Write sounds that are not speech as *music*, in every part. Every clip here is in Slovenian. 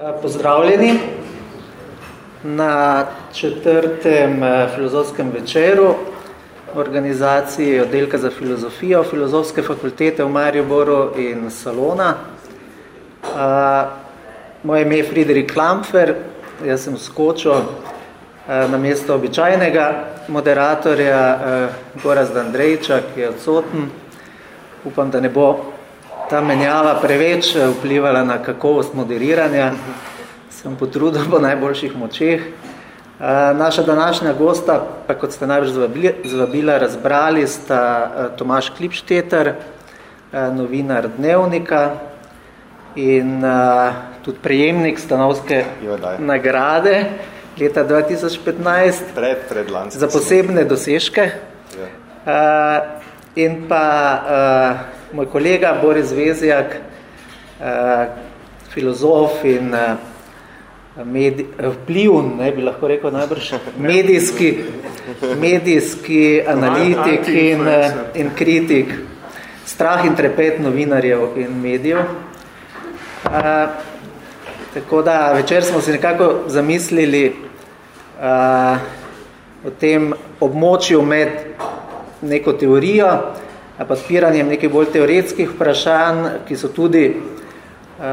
Eh, pozdravljeni na četrtem eh, filozofskem večeru organizaciji oddelka za filozofijo Filozofske fakultete v Mariboru in Salona. Eh, moje ime je Friderik Lampfer, jaz sem skočil na mesto običajnega moderatorja Gorazda Andrejča, ki je odsoten. Upam, da ne bo ta menjava preveč eh, vplivala na kakovost moderiranja. Sem potrudil po najboljših močeh. Eh, naša današnja gosta, pa kot ste najbolj zvabili, zvabila, razbrali, sta eh, Tomaš Klipšteter, novinar Dnevnika in tudi prejemnik stanovske nagrade leta 2015 pred, pred za posebne dosežke. Ja. In pa moj kolega Boris Vezjak, eh, filozof in eh, medi, vpliv, ne bi lahko rekel najbrž, *laughs* medijski, medijski analitik in, eh, in kritik, strah in trepet novinarjev in medijev. Uh, tako da večer smo si nekako zamislili uh, o tem območju med neko teorijo, podpiranjem nekih bolj teoretskih vprašanj, ki so tudi uh,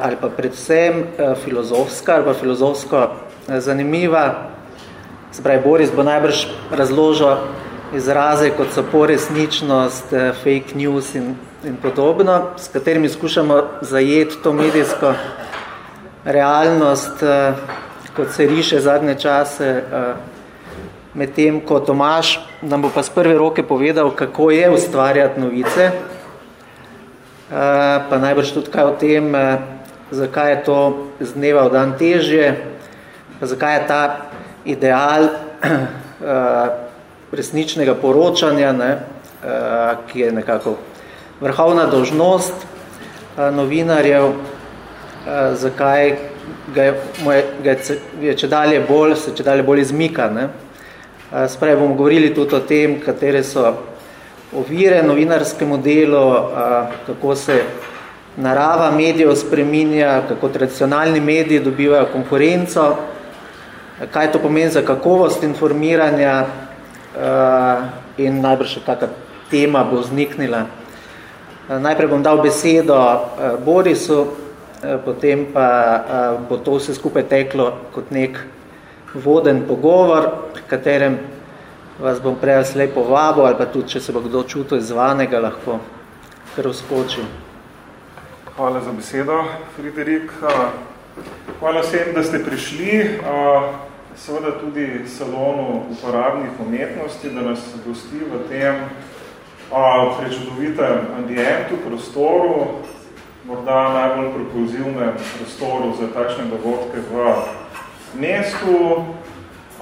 ali pa predvsem uh, filozofska ali pa filozofsko uh, zanimiva. Zbraj Boris bo najbrž razložil izraze, kot so poresničnost, fake news in, in podobno, s katerimi skušamo zajeti to medijsko realnost, kot se riše zadnje čase, medtem ko Tomaš nam bo pa z prve roke povedal, kako je ustvarjati novice, eh, pa najbrž tudi kaj o tem, eh, zakaj je to z dneva v dan težje, pa zakaj je ta ideal *clears throat* eh, resničnega poročanja, ne, ki je nekako vrhovna dožnost novinarjev, zakaj ga je, ga je če dalje bolj, se če dalje bolj izmika. Ne. Sprej bomo govorili tudi o tem, katere so ovire novinarskemu delu, kako se narava medijev spreminja, kako tradicionalni mediji dobivajo konkurenco, kaj to pomeni za kakovost informiranja in najbrž kakšna tema bo vzniknila. Najprej bom dal besedo Borisu, potem pa bo to vse skupaj teklo kot nek voden pogovor, katerem vas bom prej slej povabil, ali pa tudi, če se bo kdo čutil izvanega, lahko kar vskočil. Hvala za besedo, Friderik. Hvala vsem, da ste prišli. Seveda tudi salonu uporabnih umetnosti, da nas gosti v tem prečudovitem ambientu, prostoru, morda najbolj propulzivnem prostoru za takšne dogodke v mestu.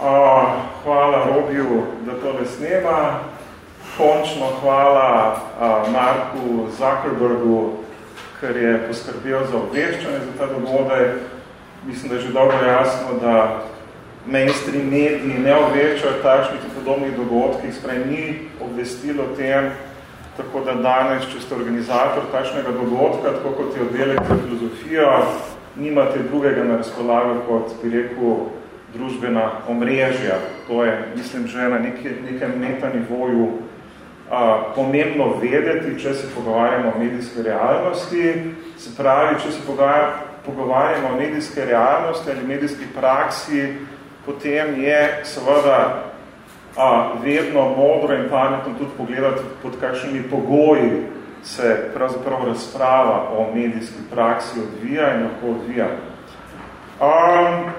Hvala Robiju, da to ne snema. Končno hvala uh, Marku Zuckerbergu, ker je poskrbel za obveščanje za ta dogodek. Mislim, da je že dobro jasno, da mainstream mediji ne obveščajo takšnih podobnih dogodkih, sprej ni obvestilo tem, tako da danes, če ste organizator takšnega dogodka, tako kot je oddelek za filozofijo, nimate drugega na razpolago, kot bi rekel, družbena omrežja. To je, mislim, že na neki, nekem metanivoju a, pomembno vedeti, če se pogovarjamo o medijske realnosti. Se pravi, če se pogovarjamo o medijske realnosti ali medijski praksi, potem je seveda a, vedno modro in pametno tudi pogledati, pod kakšnimi pogoji se pravzaprav razprava o medijski praksi odvija in lahko odvija. Um,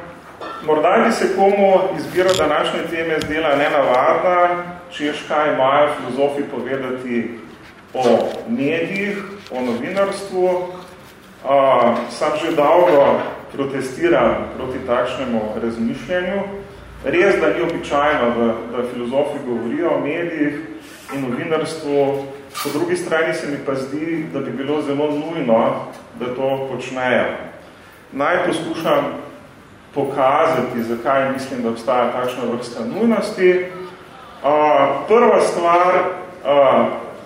morda bi se komu izbira današnje teme zdela nenavadna, češ kaj imajo filozofi povedati o medijih, o novinarstvu. Uh, sam že dolgo protestiram proti takšnemu razmišljanju. Res, da ni običajno, da, da filozofi govorijo o medijih in novinarstvu, Po drugi strani se mi pa zdi, da bi bilo zelo nujno, da to počnejo. Naj poskušam pokazati, zakaj mislim, da obstaja takšna vrsta nujnosti. Prva stvar,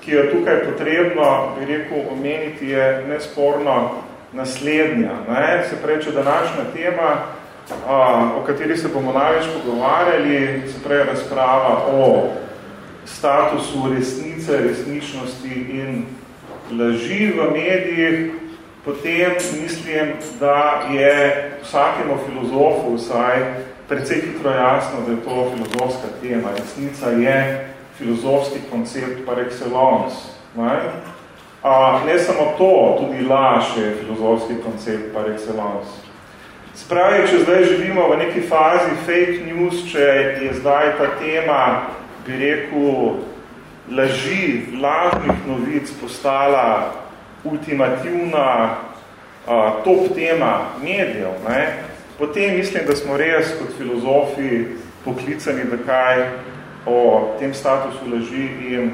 ki je tukaj potrebno, bi rekel, omeniti, je nesporno naslednja. Ne? Se preče današnja tema, a, o kateri se bomo največ pogovarjali, se prej razprava o statusu resnice, resničnosti in laži v medijih, potem mislim, da je vsakemu filozofu vsaj precej hitro jasno, da je to filozofska tema. Resnica je filozofski koncept par excellence. Ne? A, ne samo to, tudi laž je filozofski koncept par excellence. Spravi, če zdaj živimo v neki fazi fake news, če je zdaj ta tema, bi rekel, laži, lažnih novic postala ultimativna a, top tema medijev, ne? potem mislim, da smo res kot filozofi poklicani, da kaj o tem statusu laži in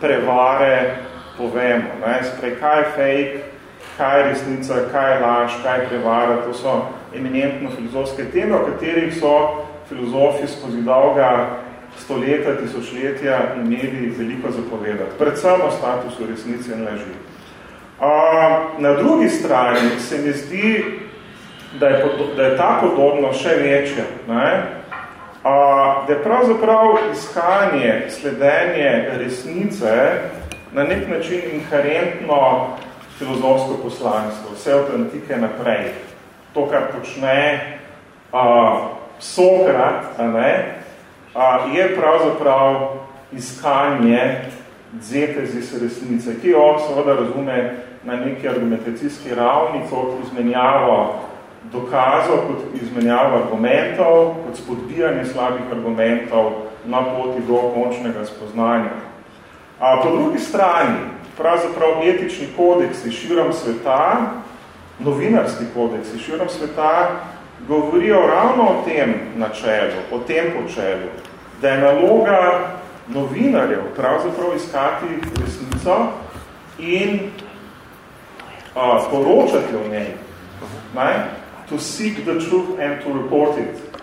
prevare povemo. Ne? Sprej, kaj je fake, kaj je resnica, kaj je laž, kaj je prevara, to so eminentno filozofske teme, o katerih so filozofi skozi dolga stoletja, tisočletja imeli veliko zapovedati. Predvsem o statusu resnice in laži. Na drugi strani se mi zdi, da je, da je ta podobnost še večja. Ne? A, da je pravzaprav iskanje, sledenje resnice na nek način inherentno filozofsko poslanstvo, vse od antike naprej. To, kar počne a, Sokrat, a ne, a, je pravzaprav iskanje zetezis resnice, ki jo seveda razume na neki argumentacijski ravni, kot izmenjavo dokazov, kot izmenjavo argumentov, kot spodbijanje slabih argumentov na poti do končnega spoznanja. A po drugi strani, pravzaprav etični kodeksi širom sveta, novinarski kodeksi širom sveta, govorijo ravno o tem načelu, o tem počelu, da je naloga novinarjev pravzaprav iskati resnico in a, poročati o njej. Ne? To seek the truth and to report it.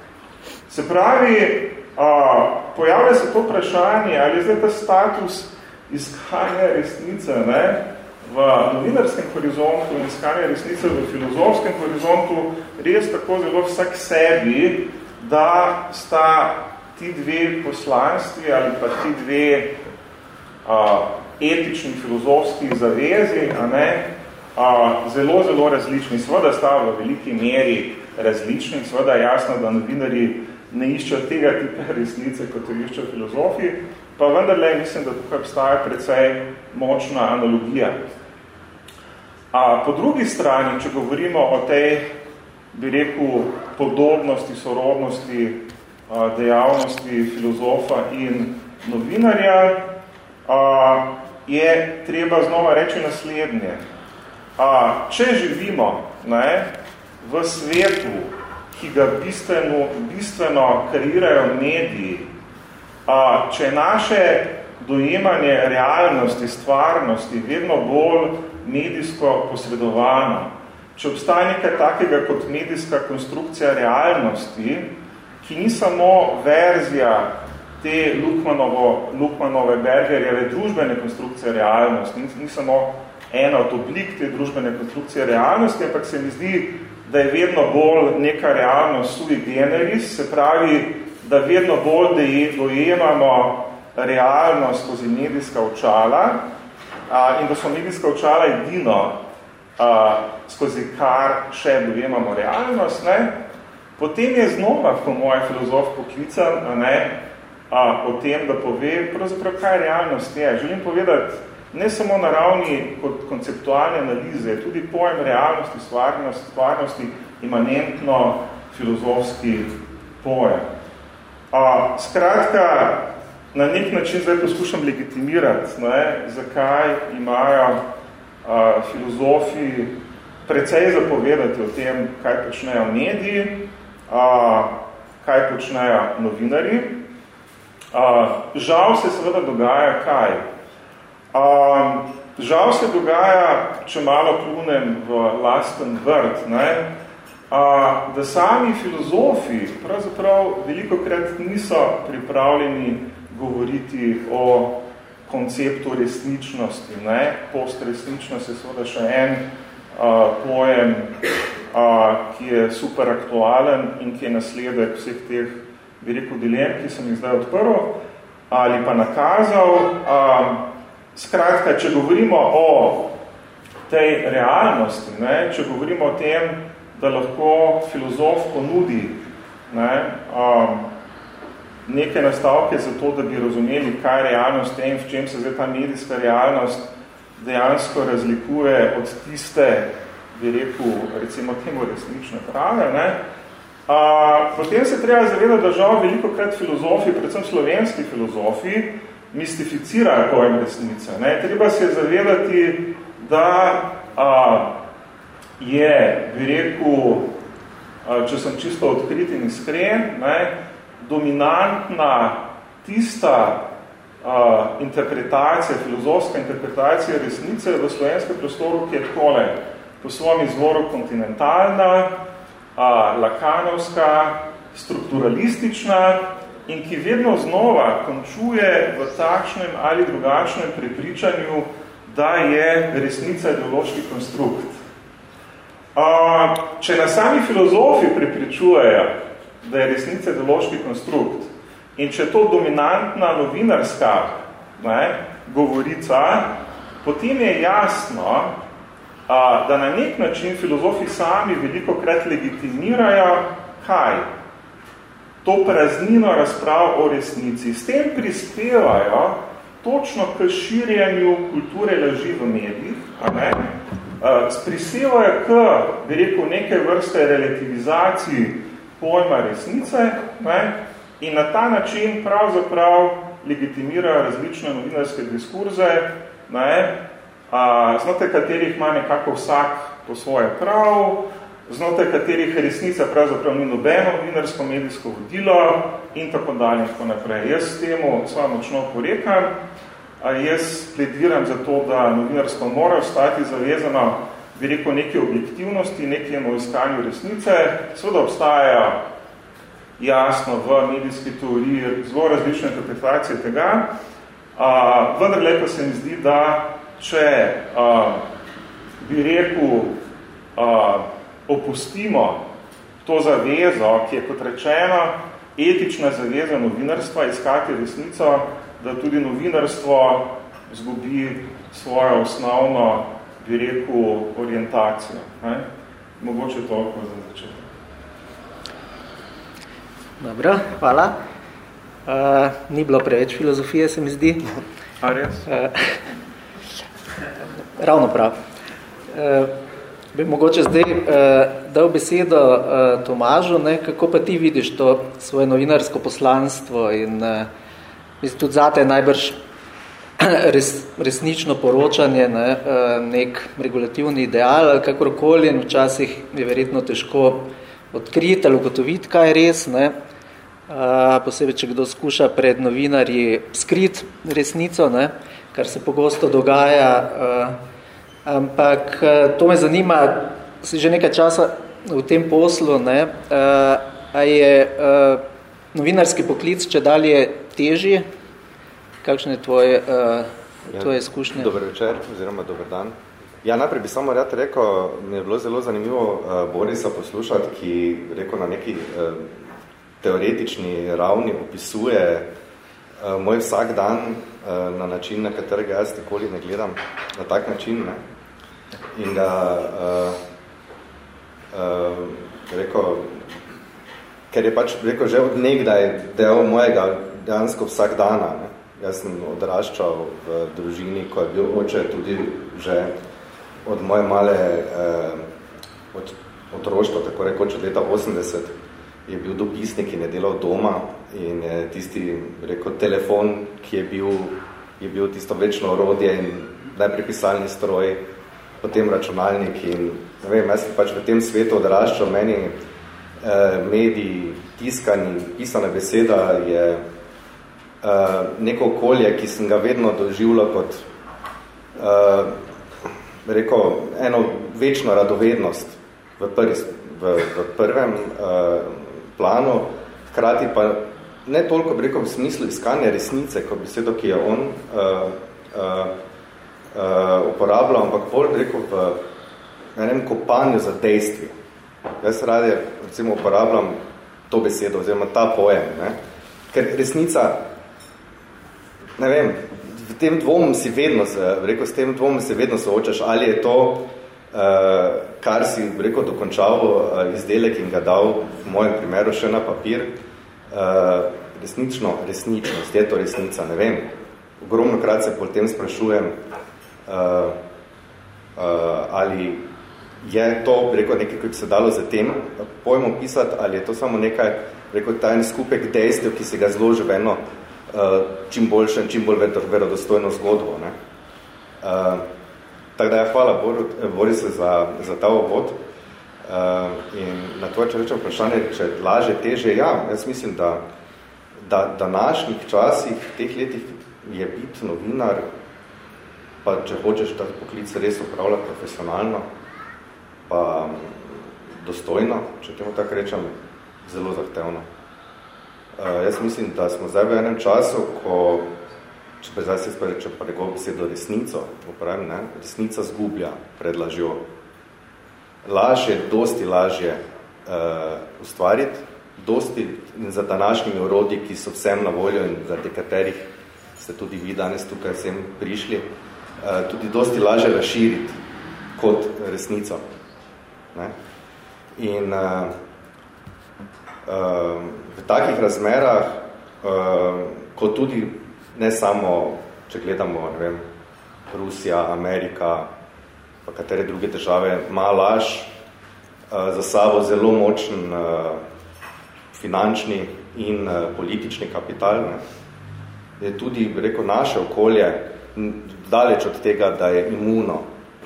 Se pravi, a, pojavlja se to vprašanje, ali je zdaj ta status iskanje resnice ne, v novinarskem horizontu in iskanje resnice v filozofskem horizontu res tako zelo vsak sebi, da sta ti dve poslanstvi ali pa ti dve a, etični filozofski zavezi a ne, zelo, zelo različni. Sveda sta v veliki meri različni, sveda jasno, da novinari ne iščejo tega tipa resnice, kot jo iščejo filozofi, pa vendarle mislim, da tukaj obstaja precej močna analogija. A po drugi strani, če govorimo o tej, bi rekel, podobnosti, sorodnosti, dejavnosti filozofa in novinarja, je treba znova reči naslednje. Če živimo ne, v svetu, ki ga bistveno, bistveno kreirajo mediji, A, če naše dojemanje realnosti, stvarnosti vedno bolj medijsko posredovano, če obstaja nekaj takega kot medijska konstrukcija realnosti, ki ni samo verzija te Lukmanovo, Lukmanove Bergerjeve družbene konstrukcije realnosti, ni, ni samo ena od oblik te družbene konstrukcije realnosti, ampak se mi zdi, da je vedno bolj neka realnost sui generis, se pravi, da vedno bolj dojemamo realnost skozi medijska očala a, in da so medijska očala edino, a, skozi kar še dojemamo realnost, ne? potem je znova, ko moj filozof poklican, a ne, a, o tem, da pove, pravzaprav, kaj realnost je. Želim povedati, ne samo na ravni kot konceptualne analize, tudi pojem realnosti, stvarnosti, stvarnosti imanentno filozofski pojem. A, skratka, na nek način zdaj poskušam legitimirati, ne, zakaj imajo a, filozofi precej zapovedati o tem, kaj počnejo mediji, a, kaj počnejo novinari. A, žal se seveda dogaja kaj? A, žal se dogaja, če malo plunem v lasten vrt, ne, a, da sami filozofi pravzaprav veliko krat niso pripravljeni govoriti o konceptu resničnosti. Ne? Postresničnost je seveda še en pojem, ki je super aktualen in ki je nasledek vseh teh, bi rekel, dilem, ki sem jih zdaj odprl ali pa nakazal. Skratka, če govorimo o tej realnosti, ne, če govorimo o tem, da lahko filozof ponudi ne, um, neke nastavke za to, da bi razumeli, kaj je realnost in v čem se zdaj ta medijska realnost dejansko razlikuje od tiste, bi rekel, recimo temu resnične prave. Ne. A, potem se treba zavedati, da žal veliko krat filozofi, predvsem slovenski filozofi, mistificirajo pojem resnice. Ne. Treba se zavedati, da a, je, bi rekel, a, če sem čisto odkrit in iskren, ne, dominantna tista a, interpretacija, filozofska interpretacija resnice v slovenskem prostoru, ki je takole po svojem izvoru kontinentalna, a, lakanovska, strukturalistična in ki vedno znova končuje v takšnem ali drugačnem prepričanju, da je resnica ideološki konstrukt. Če na sami filozofi prepričujejo, da je resnica ideološki konstrukt. In če to dominantna novinarska ne, govorica, potem je jasno, da na nek način filozofi sami veliko krat legitimirajo kaj? To praznino razprav o resnici. S tem prispevajo točno k širjenju kulture laži v medijih, a ne? Sprisevajo k, bi rekel, neke vrste relativizaciji pojma resnice ne? in na ta način pravzaprav legitimirajo različne novinarske diskurze, ne? A, znotraj katerih ima nekako vsak po svoje prav, znotraj katerih resnica pravzaprav ni nobeno novinarsko medijsko vodilo in tako dalje in tako naprej. Jaz temu svojo močno porekam, a jaz plediram za to, da novinarsko mora ostati zavezano bi rekel, neke objektivnosti, nekemu iskanju resnice. Seveda obstaja jasno v medijski teoriji zelo različne interpretacije tega, a, vendar lepo se mi zdi, da če a, bi rekel, a, opustimo to zavezo, ki je kot rečeno etična zaveza novinarstva, iskati resnico, da tudi novinarstvo zgubi svojo osnovno bi rekel, orientacijo. Ne? Mogoče toliko za začetek. Dobro, hvala. Uh, ni bilo preveč filozofije, se mi zdi. A res? Uh, ravno prav. Uh, bi mogoče zdaj uh, dal besedo uh, Tomažu, ne, kako pa ti vidiš to svoje novinarsko poslanstvo in uh, mislim, tudi zate je najbrž *clears throat* res, resnično poročanje, ne, eh, nek regulativni ideal ali kakorkoli in včasih je verjetno težko odkriti ali ugotoviti, kaj je res. Ne. Eh, posebej, če kdo skuša pred novinarji skriti resnico, ne, kar se pogosto dogaja. Eh, ampak to me zanima, si že nekaj časa v tem poslu, ne, a je novinarski poklic če dalje težji, kakšne tvoje, uh, tvoje izkušnje? Dober večer, oziroma dober dan. Ja, najprej bi samo rad rekel, mi je bilo zelo zanimivo uh, Borisa poslušati, ki rekel na neki uh, teoretični ravni opisuje uh, moj vsak dan uh, na način, na katerega jaz nikoli ne gledam, na tak način. Ne? In ga uh, uh, rekel, ker je pač rekel, že od nekdaj del mojega dejansko vsak dana. Ne? Jaz sem odraščal v družini, ko je bil oče tudi že od moje male eh, od, otroštva, tako rekoč od leta 80, je bil dopisnik in je delal doma in je tisti, rekel, telefon, ki je bil, je bil tisto večno orodje in najprej pisalni stroj, potem računalnik in ne vem, jaz pač v tem svetu odraščal, meni eh, mediji, tiskani, pisana beseda je uh, neko okolje, ki sem ga vedno doživljal kot uh, rekel, eno večno radovednost v, prvi, v, v prvem uh, planu, hkrati pa ne toliko bi rekel v smislu iskanja resnice, kot besedo, ki je on uh, uh, uh, uporabljal, ampak bolj bi rekel v ne vem, kopanju za dejstvi. Jaz radi, recimo, uporabljam to besedo, oziroma ta pojem, ne? ker resnica, ne vem, v tem dvomom si vedno, rekel, s tem dvomom si vedno soočaš, ali je to, uh, kar si, rekel, dokončal uh, izdelek in ga dal, v mojem primeru, še na papir, uh, resnično, resničnost, je to resnica, ne vem. Ogromno krat se potem sprašujem, uh, uh, ali je to, rekel, nekaj, ki bi se dalo za tem pojmom pisati, ali je to samo nekaj, rekel, tajen skupek dejstev, ki se ga zloži v eno uh, čim boljše in čim bolj verodostojno zgodbo. Ne? Uh, tako da ja, hvala Borisu za, za ta obvod. Uh, in na tvoje, če rečem vprašanje, če laže, teže, ja, jaz mislim, da, da današnjih časih, teh letih je biti novinar, pa če hočeš ta poklic res upravljati profesionalno, pa dostojno, če temu tako rečem, zelo zahtevno. Uh, jaz mislim, da smo zdaj v enem času, ko, če pa zdaj se sprečem pa njegov besedo resnico, upravim, ne, resnica zgublja pred lažjo. Laž je dosti lažje uh, ustvariti, dosti za današnjimi urodji, ki so vsem na voljo in zaradi katerih ste tudi vi danes tukaj vsem prišli, uh, tudi dosti lažje razširiti kot resnico. Ne? In uh, uh, v takih razmerah, uh, kot tudi ne samo, če gledamo, ne vem, Rusija, Amerika, pa katere druge države, ima laž uh, za sabo zelo močen uh, finančni in uh, politični kapital. Ne? Je tudi, rekel, naše okolje daleč od tega, da je imuno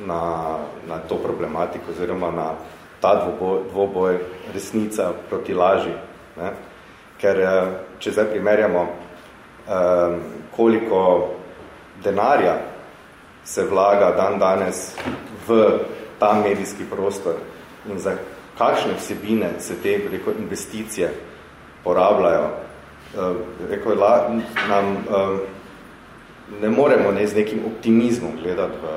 na, na to problematiko oziroma na ta dvoboj, dvoboj resnica proti laži. Ne? Ker eh, če zdaj primerjamo, eh, koliko denarja se vlaga dan danes v ta medijski prostor in za kakšne vsebine se te rekel, investicije porabljajo, eh, rekel, la, nam ne moremo ne z nekim optimizmom gledati v,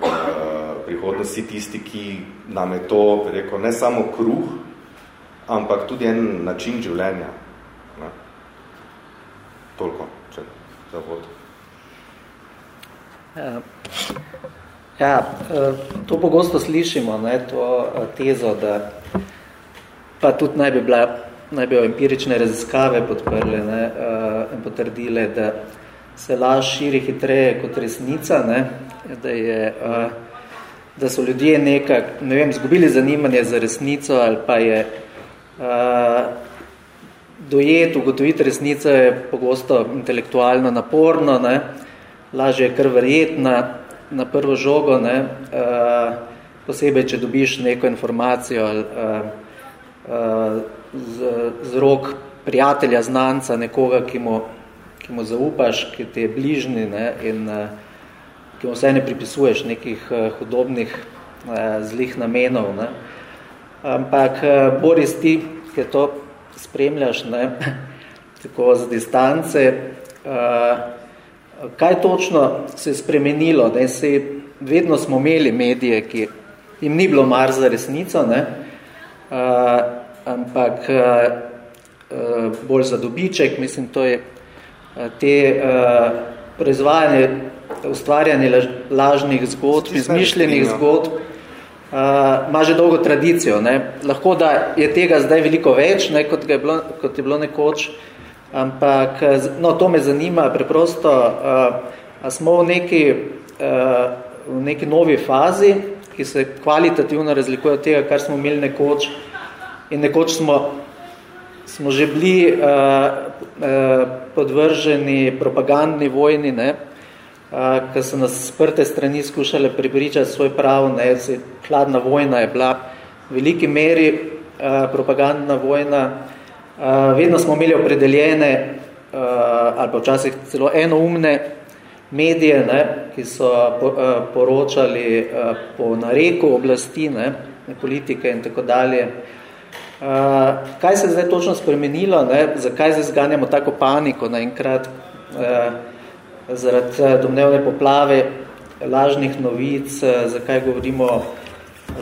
v prihodnosti tisti, ki nam je to, rekel, ne samo kruh, ampak tudi en način življenja. Ne? Toliko, če za vod. Ja, ja, to pogosto slišimo, ne, to tezo, da pa tudi naj bi bila naj bi empirične raziskave podprle ne, in potrdile, da se laž širi hitreje kot resnica, ne, da, je, da so ljudje nekak, ne vem, zgubili zanimanje za resnico ali pa je dojet, ugotoviti resnico je pogosto intelektualno naporno, ne, lažje je kar verjetna na prvo žogo, ne, posebej, če dobiš neko informacijo ali z, z rok prijatelja, znanca, nekoga, ki mu ki mu zaupaš, ki ti je bližni ne, in uh, ki mu vse ne pripisuješ nekih uh, hudobnih uh, zlih namenov. Ne. Ampak Boris, ti, ki to spremljaš ne, *laughs* tako z distance, kaj točno se je spremenilo? Ne, se, vedno smo imeli medije, ki jim ni bilo mar za resnico, ne, ampak bolj za dobiček, mislim, to je Eh, te uh, proizvajanje, ustvarjanje lažnih zgodb, izmišljenih zgodb, uh, ima že dolgo tradicijo. Ne. Lahko, da je tega zdaj veliko več, ne, kot, je bilo, kot je bilo nekoč, ampak no, to me zanima preprosto, uh, a smo v neki, uh, v neki novi fazi, ki se kvalitativno razlikuje od tega, kar smo imeli nekoč, in nekoč smo smo že bili uh, uh, podvrženi propagandni vojni, ne, uh, ki so nas sprte strani skušale pripričati svoj prav, ne, se, hladna vojna je bila v veliki meri uh, propagandna vojna. Uh, vedno smo imeli opredeljene uh, ali pa včasih celo enoumne medije, ne, ki so po, uh, poročali uh, po nareku oblasti, ne, politike in tako dalje. Uh, kaj se je zdaj točno spremenilo, ne? zakaj zdaj zganjamo tako paniko naenkrat uh, zaradi domnevne poplave lažnih novic, uh, zakaj govorimo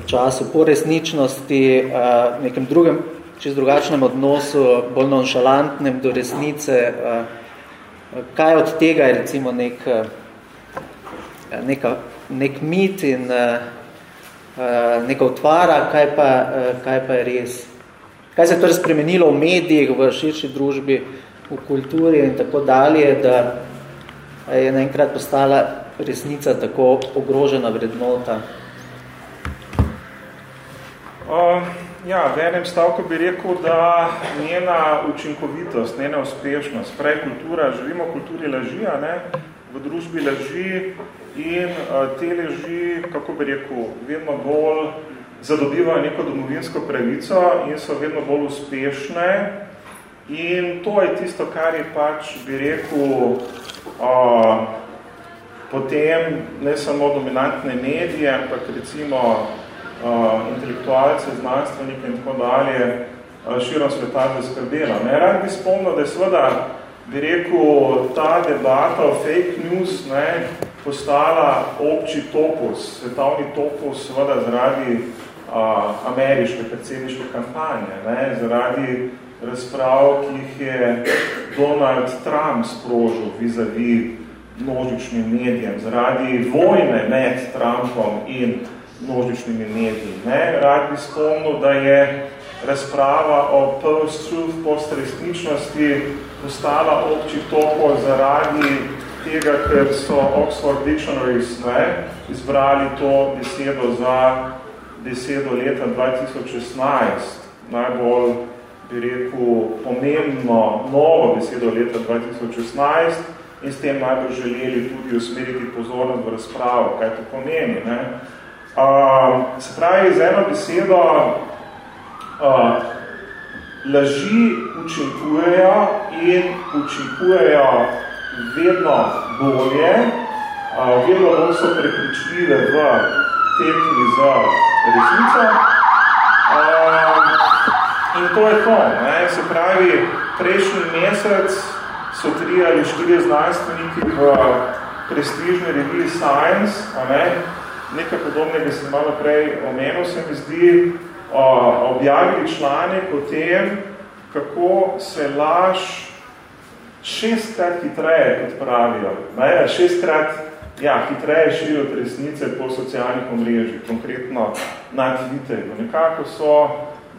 času po resničnosti, v nekem drugem, čez drugačnem odnosu, bolj nonšalantnem do resnice. Kaj od tega je recimo nek, neka, nek mit in neka utvara, kaj pa, kaj pa je res? Kaj se je torej spremenilo v medijih, v širši družbi, v kulturi in tako dalje, da je naenkrat postala resnica tako ogrožena vrednota? Uh, ja, v enem stavku bi rekel, da njena učinkovitost, njena uspešnost, prej kultura, živimo v kulturi laži, a ne? v družbi laži in uh, te laži, kako bi rekel, vedno bolj zadobivajo neko domovinsko pravico in so vedno bolj uspešne. In to je tisto, kar je pač, bi rekel, uh, potem ne samo dominantne medije, ampak recimo uh, intelektualce, znanstvenike in tako dalje uh, širom sveta zaskrbela. Ne, rad bi spomnil, da je seveda, bi rekel, ta debata o fake news ne, postala obči topus, svetovni topus, seveda zaradi uh, ameriške predsedniške kampanje, ne, zaradi razprav, ki jih je Donald Trump sprožil vis-a-vis množičnim medijem, zaradi vojne med Trumpom in množičnimi mediji. Ne? Rad bi spomnil, da je razprava o post-truth, post-resničnosti postala obči topo zaradi tega, ker so Oxford Dictionaries ne, izbrali to besedo za besedo leta 2016, najbolj, bi rekel, pomembno novo besedo leta 2016 in s tem najbolj želeli tudi usmeriti pozornost v razpravo, kaj to pomeni. Ne. Uh, se pravi, z eno besedo, uh, laži učinkujejo in učinkujejo vedno bolje, uh, vedno bolj so prepričljive v tekmi za resnico. Uh, in to je to. Ne? Se pravi, prejšnji mesec so tri ali štiri znanstveniki v prestižni reviji Science, a ne? nekaj podobnega sem malo prej omenil, se mi zdi, objavili članek o tem, kako se laž šestkrat hitreje, kot pravijo, ne, šestkrat ja, hitreje širi od resnice po socialnih omrežjih, konkretno na Twitterju. Nekako so,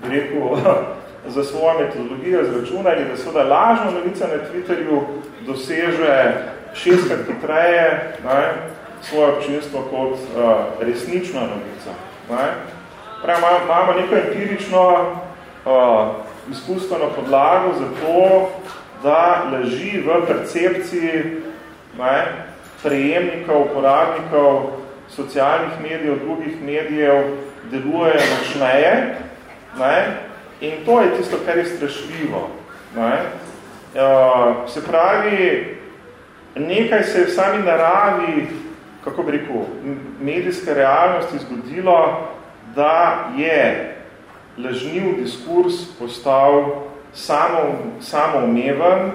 rekel, *laughs* za svojo metodologijo zračunali, da so da lažna novica na Twitterju doseže šestkrat hitreje, ne, svoje občinstvo kot uh, resnična novica. Ne? Pravi, imamo neko empirično uh, izkustveno podlago za to, da leži v percepciji ne, prejemnikov, uporabnikov, socialnih medijev, drugih medijev, deluje močneje. Ne? In to je tisto, kar je strašljivo. Ne? Uh, se pravi, nekaj se v sami naravi kako bi rekel, medijske realnosti zgodilo, da je lažniv diskurs postal samo, samoumeven,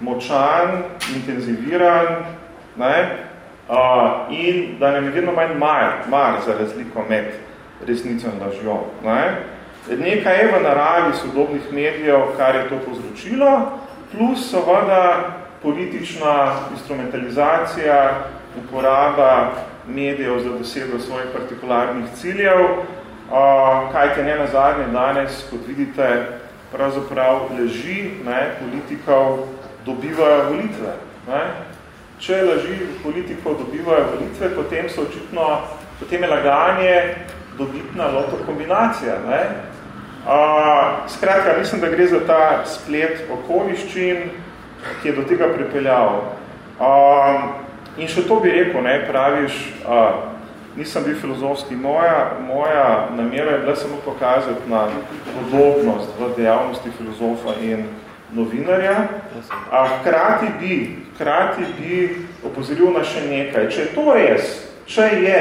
močan, intenziviran ne, uh, in da nam je vedno manj mar, mar za razliko med resnico in lažjo. Ne. Nekaj je v naravi sodobnih medijev, kar je to povzročilo, plus seveda politična instrumentalizacija uporaba medijev za dosego svojih partikularnih ciljev, kaj te ne nazadnje danes, kot vidite, pravzaprav leži ne, politikov dobivajo volitve. Ne. Če leži politikov dobivajo volitve, potem so očitno, potem je laganje dobitna loto kombinacija. Ne. A, skratka, mislim, da gre za ta splet okoliščin, ki je do tega pripeljal. A, In še to bi rekel, ne, praviš, a, nisem bil filozofski, moja, moja namera je bila samo pokazati na podobnost v dejavnosti filozofa in novinarja, a hkrati bi, hkrati bi opozoril na še nekaj. Če je to res, če je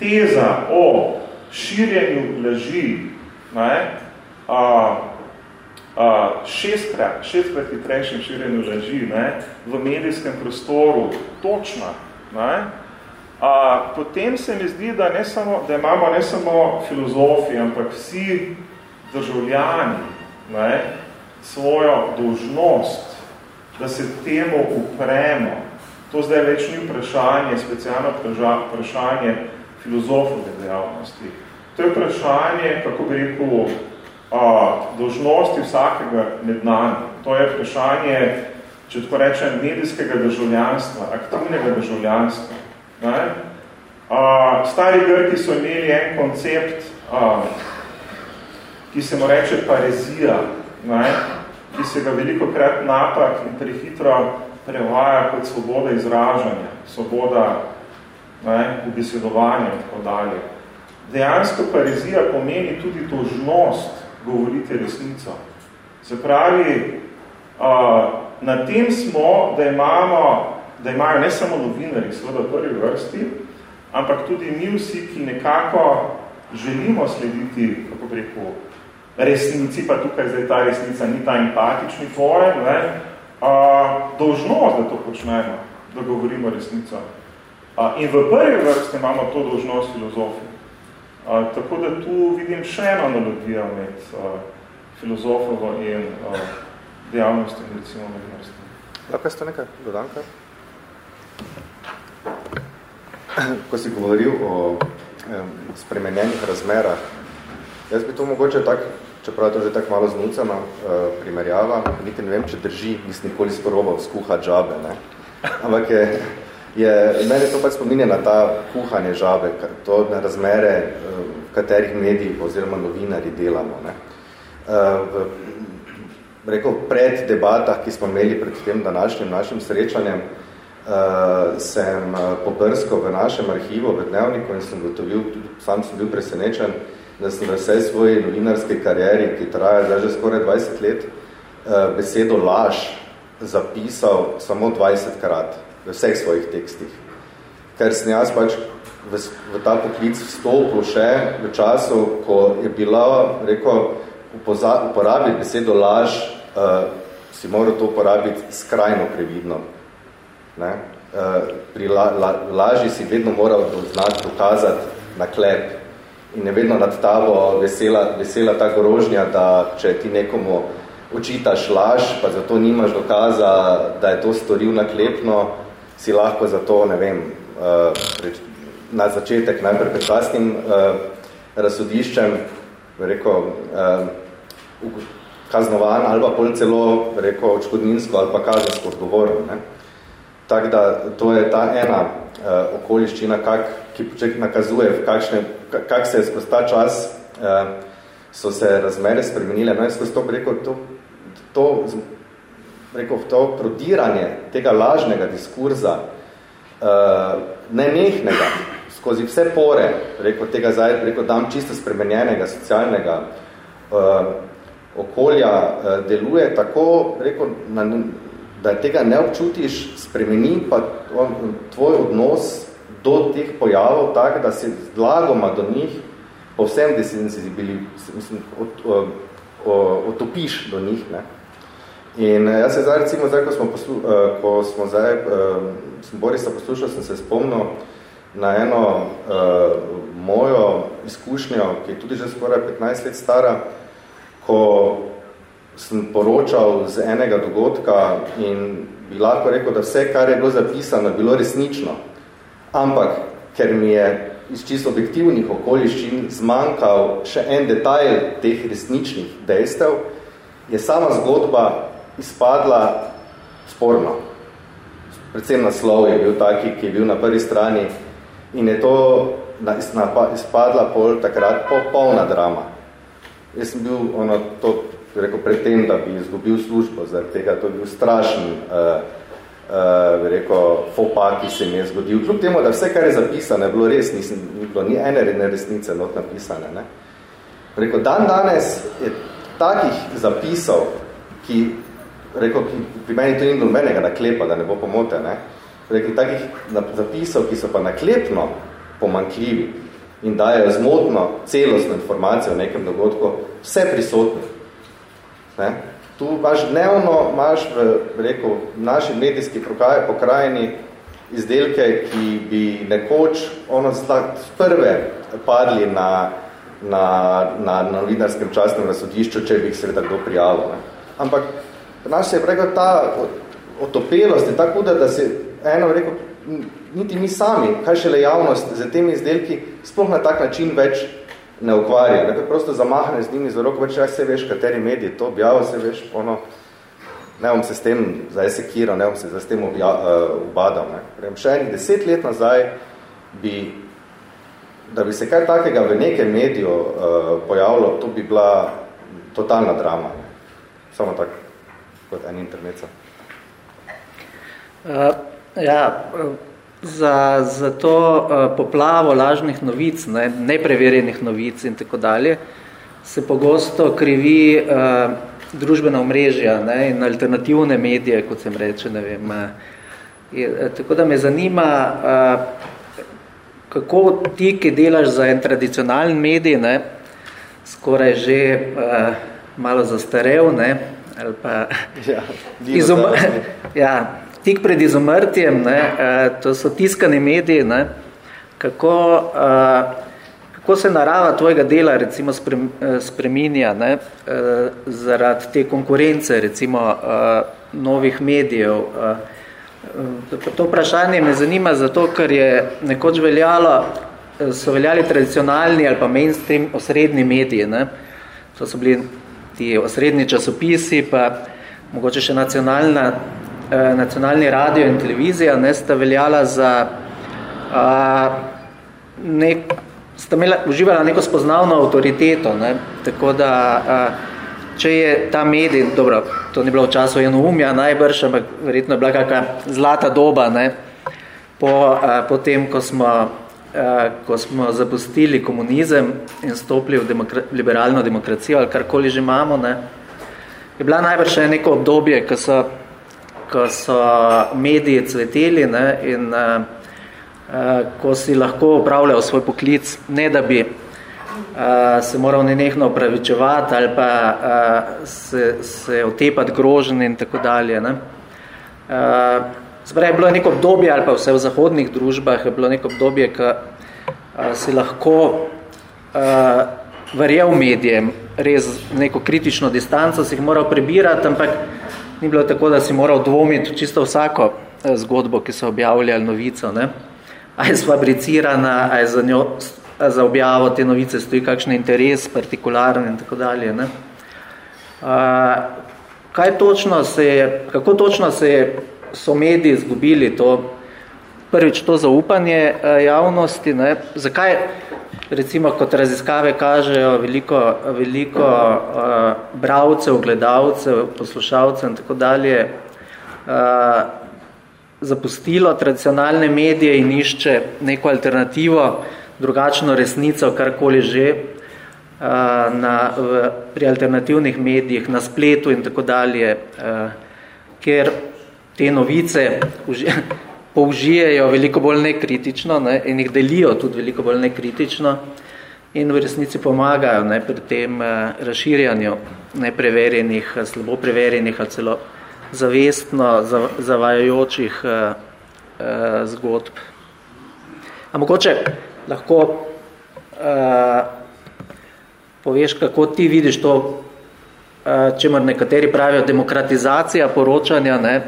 teza o širjenju laži, ne, a, šestkrat, šestkrat hitrejšem širjenju laži ne, v medijskem prostoru točna, ne, A, potem se mi zdi, da, ne samo, da imamo ne samo filozofi, ampak vsi državljani ne, svojo dožnost, da se temu upremo. To zdaj več ni vprašanje, specialno vprašanje filozofove dejavnosti. To je vprašanje, kako bi rekel, a, dožnosti vsakega med nami. To je vprašanje, če tako rečem, medijskega državljanstva, aktivnega državljanstva. Ne? A, stari Grki so imeli en koncept, a, ki se mu reče parezija, ne? Ki se ga veliko krat napak in prehitro prevaja kot svoboda izražanja, svoboda ne, ubesedovanja in tako dalje. Dejansko parezija pomeni tudi dožnost govoriti resnico. Se pravi, a, na tem smo, da imamo, da imajo ne samo novinari, seveda v prvi vrsti, ampak tudi mi vsi, ki nekako želimo slediti, kako bi rekel, resnici, pa tukaj zdaj ta resnica ni ta empatični pojem, ne, a, dolžnost, da to počnemo, da govorimo resnico. A, in v prvi vrsti imamo to dolžnost filozofi. A, tako da tu vidim še eno analogijo med a, filozofovo in a, dejavnosti, recimo novinarstva. Lahko ste nekaj dodanka? *clears throat* Ko si govoril o spremenjenih razmerah, jaz bi to mogoče tak, čeprav je to že tako malo znucena eh, primerjava, niti ne vem, če drži, nisem nikoli sprobal skuha džabe, ne? ampak je, je, mene to pač spominja na ta kuhanje žabe, to na razmere, eh, v katerih mediji oziroma novinari delamo. Ne? Eh, v, rekel, pred debatah, ki smo imeli pred tem današnjim našim srečanjem, uh, sem pobrskal v našem arhivu, v dnevniku in sem gotovil, tudi sam sem bil presenečen, da sem v vsej svoji novinarske karieri, ki traja zdaj že skoraj 20 let, uh, besedo laž zapisal samo 20 krat v vseh svojih tekstih. Ker sem jaz pač v, v ta poklic vstopil še v času, ko je bila, rekel, uporabiti besedo laž, uh, si moral to uporabiti skrajno previdno. Ne? Uh, pri la, la, laži si vedno moral znati dokazati na klep in je vedno nad tabo vesela, vesela ta grožnja, da če ti nekomu očitaš laž, pa zato nimaš dokaza, da je to storil naklepno, si lahko zato, ne vem, uh, na začetek najprej predčasnim uh, razsodiščem, rekel, uh, kaznovan ali pa pol celo, rekel, očkodninsko ali pa kazensko odgovorno. Ne? Tako da to je ta ena uh, okoliščina, kak, ki nakazuje, v kakšne, kak se je skozi ta čas uh, so se razmere spremenile. No, skozi to rekel, to, to, rekel, to prodiranje tega lažnega diskurza, uh, nenehnega, skozi vse pore, rekel, tega zdaj, rekel, dam čisto spremenjenega, socialnega, uh, okolja eh, deluje tako, rekel, na, da tega ne občutiš, spremeni pa tvoj odnos do teh pojavov tak, da se zlagoma do njih povsem bili, mislim, od, od, od, otopiš do njih. Ne? In eh, jaz se zdaj, recimo, zdaj, ko smo, poslu, eh, ko smo zdaj, sem Borisa poslušal, sem se spomnil na eno uh, mojo izkušnjo, ki je tudi že skoraj 15 let stara, ko sem poročal z enega dogodka in bi lahko rekel, da vse, kar je bilo zapisano, bilo resnično. Ampak, ker mi je iz čisto objektivnih okoliščin zmanjkal še en detajl teh resničnih dejstev, je sama zgodba izpadla sporno. Predvsem naslov je bil taki, ki je bil na prvi strani in je to izpadla pol takrat popolna drama. Jaz sem bil ono, to, rekel, pred tem, da bi izgubil službo, zaradi tega to je bil strašen uh, uh, rekel, fopa, ki se mi je zgodil. Kljub temu, da vse, kar je zapisano, je bilo res, nisem, ni bilo ni ene resnice not napisane. Ne? Rekel, dan danes je takih zapisov, ki, rekel, ki pri meni to ni nobenega naklepa, da ne bo pomote, ne? Rekel, takih zapisov, ki so pa naklepno pomankljivi, in dajo zmotno celostno informacijo o nekem dogodku, vse prisotni. Ne? Tu imaš dnevno, imaš v, rekel, v naši medijski pokrajini izdelke, ki bi nekoč ono prve padli na, na, na, na novinarskem častnem razsodišču, če bi jih seveda kdo prijavil. Ne. Ampak naš se je preko ta otopelost je tako da se eno rekel, niti mi sami, kaj šele javnost za temi izdelki, sploh na tak način več ne ukvarja. Ne, prosto zamahne z njimi za roko, več ja se veš, kateri mediji to objavil, se veš, ono, ne bom se s tem zdaj sekiral, ne bom se s tem obja, uh, ubadal. Ne. Prem, še enih deset let nazaj bi, da bi se kaj takega v nekem mediju uh, pojavilo, to bi bila totalna drama. Ne. Samo tako, kot en internet. Uh, ja, za, za to uh, poplavo lažnih novic, ne, nepreverjenih novic in tako dalje, se pogosto krivi uh, družbena omrežja ne, in alternativne medije, kot sem reče, ne vem. Je, tako da me zanima, uh, kako ti, ki delaš za en tradicionalen medij, ne, skoraj že uh, malo zastarel, ne, ali pa ja, *laughs* izum, *laughs* ja, tik pred izumrtjem, ne, eh, to so tiskani mediji, ne, kako, eh, kako se narava tvojega dela recimo eh, spreminja ne, zaradi te konkurence recimo novih medijev. To vprašanje me zanima zato, ker je nekoč veljalo, so veljali tradicionalni ali pa mainstream osrednji mediji. Ne. To so bili ti osrednji časopisi, pa mogoče še nacionalna Eh, nacionalni radio in televizija ne, sta veljala za a, nek, sta imela, uživala neko spoznavno avtoriteto, ne, tako da a, če je ta medij, dobro, to ni bilo v času enoumja najbrž, ampak verjetno je bila kakšna zlata doba, ne, po, a, po tem, ko smo, a, ko smo zapustili komunizem in stopili v demokra liberalno demokracijo ali karkoli že imamo, ne, je bila najbrž neko obdobje, ko so ko so mediji cveteli ne, in uh, ko si lahko upravljal svoj poklic, ne da bi uh, se moral nenehno upravičevati ali pa uh, se, se otepati grožen in tako dalje. Ne. Uh, Zdaj, je bilo neko obdobje, ali pa vse v zahodnih družbah, je bilo neko obdobje, ko uh, si lahko uh, verjel medijem, res neko kritično distanco si jih moral prebirati, ampak ni bilo tako, da si moral dvomiti čisto vsako eh, zgodbo, ki so objavljali novico. Ne? A je sfabricirana, a je za, njo, za objavo te novice stoji kakšen interes, partikularni in tako dalje. Ne? A, kaj točno se je, kako točno se je, so mediji izgubili to, prvič to zaupanje eh, javnosti, ne? zakaj recimo kot raziskave kažejo veliko, veliko uh, bravcev, gledalcev, poslušalcev in tako dalje, uh, zapustilo tradicionalne medije in išče neko alternativo, drugačno resnico, karkoli že, uh, na, v, pri alternativnih medijih, na spletu in tako dalje, uh, ker te novice *laughs* použijejo veliko bolj nekritično ne, in jih delijo tudi veliko bolj nekritično in v resnici pomagajo ne, pri tem uh, razširjanju nepreverjenih, slabo preverjenih ali celo zavestno zav, zavajajočih uh, uh, zgodb. A mogoče lahko uh, poveš, kako ti vidiš to, uh, čemer nekateri pravijo demokratizacija poročanja, ne,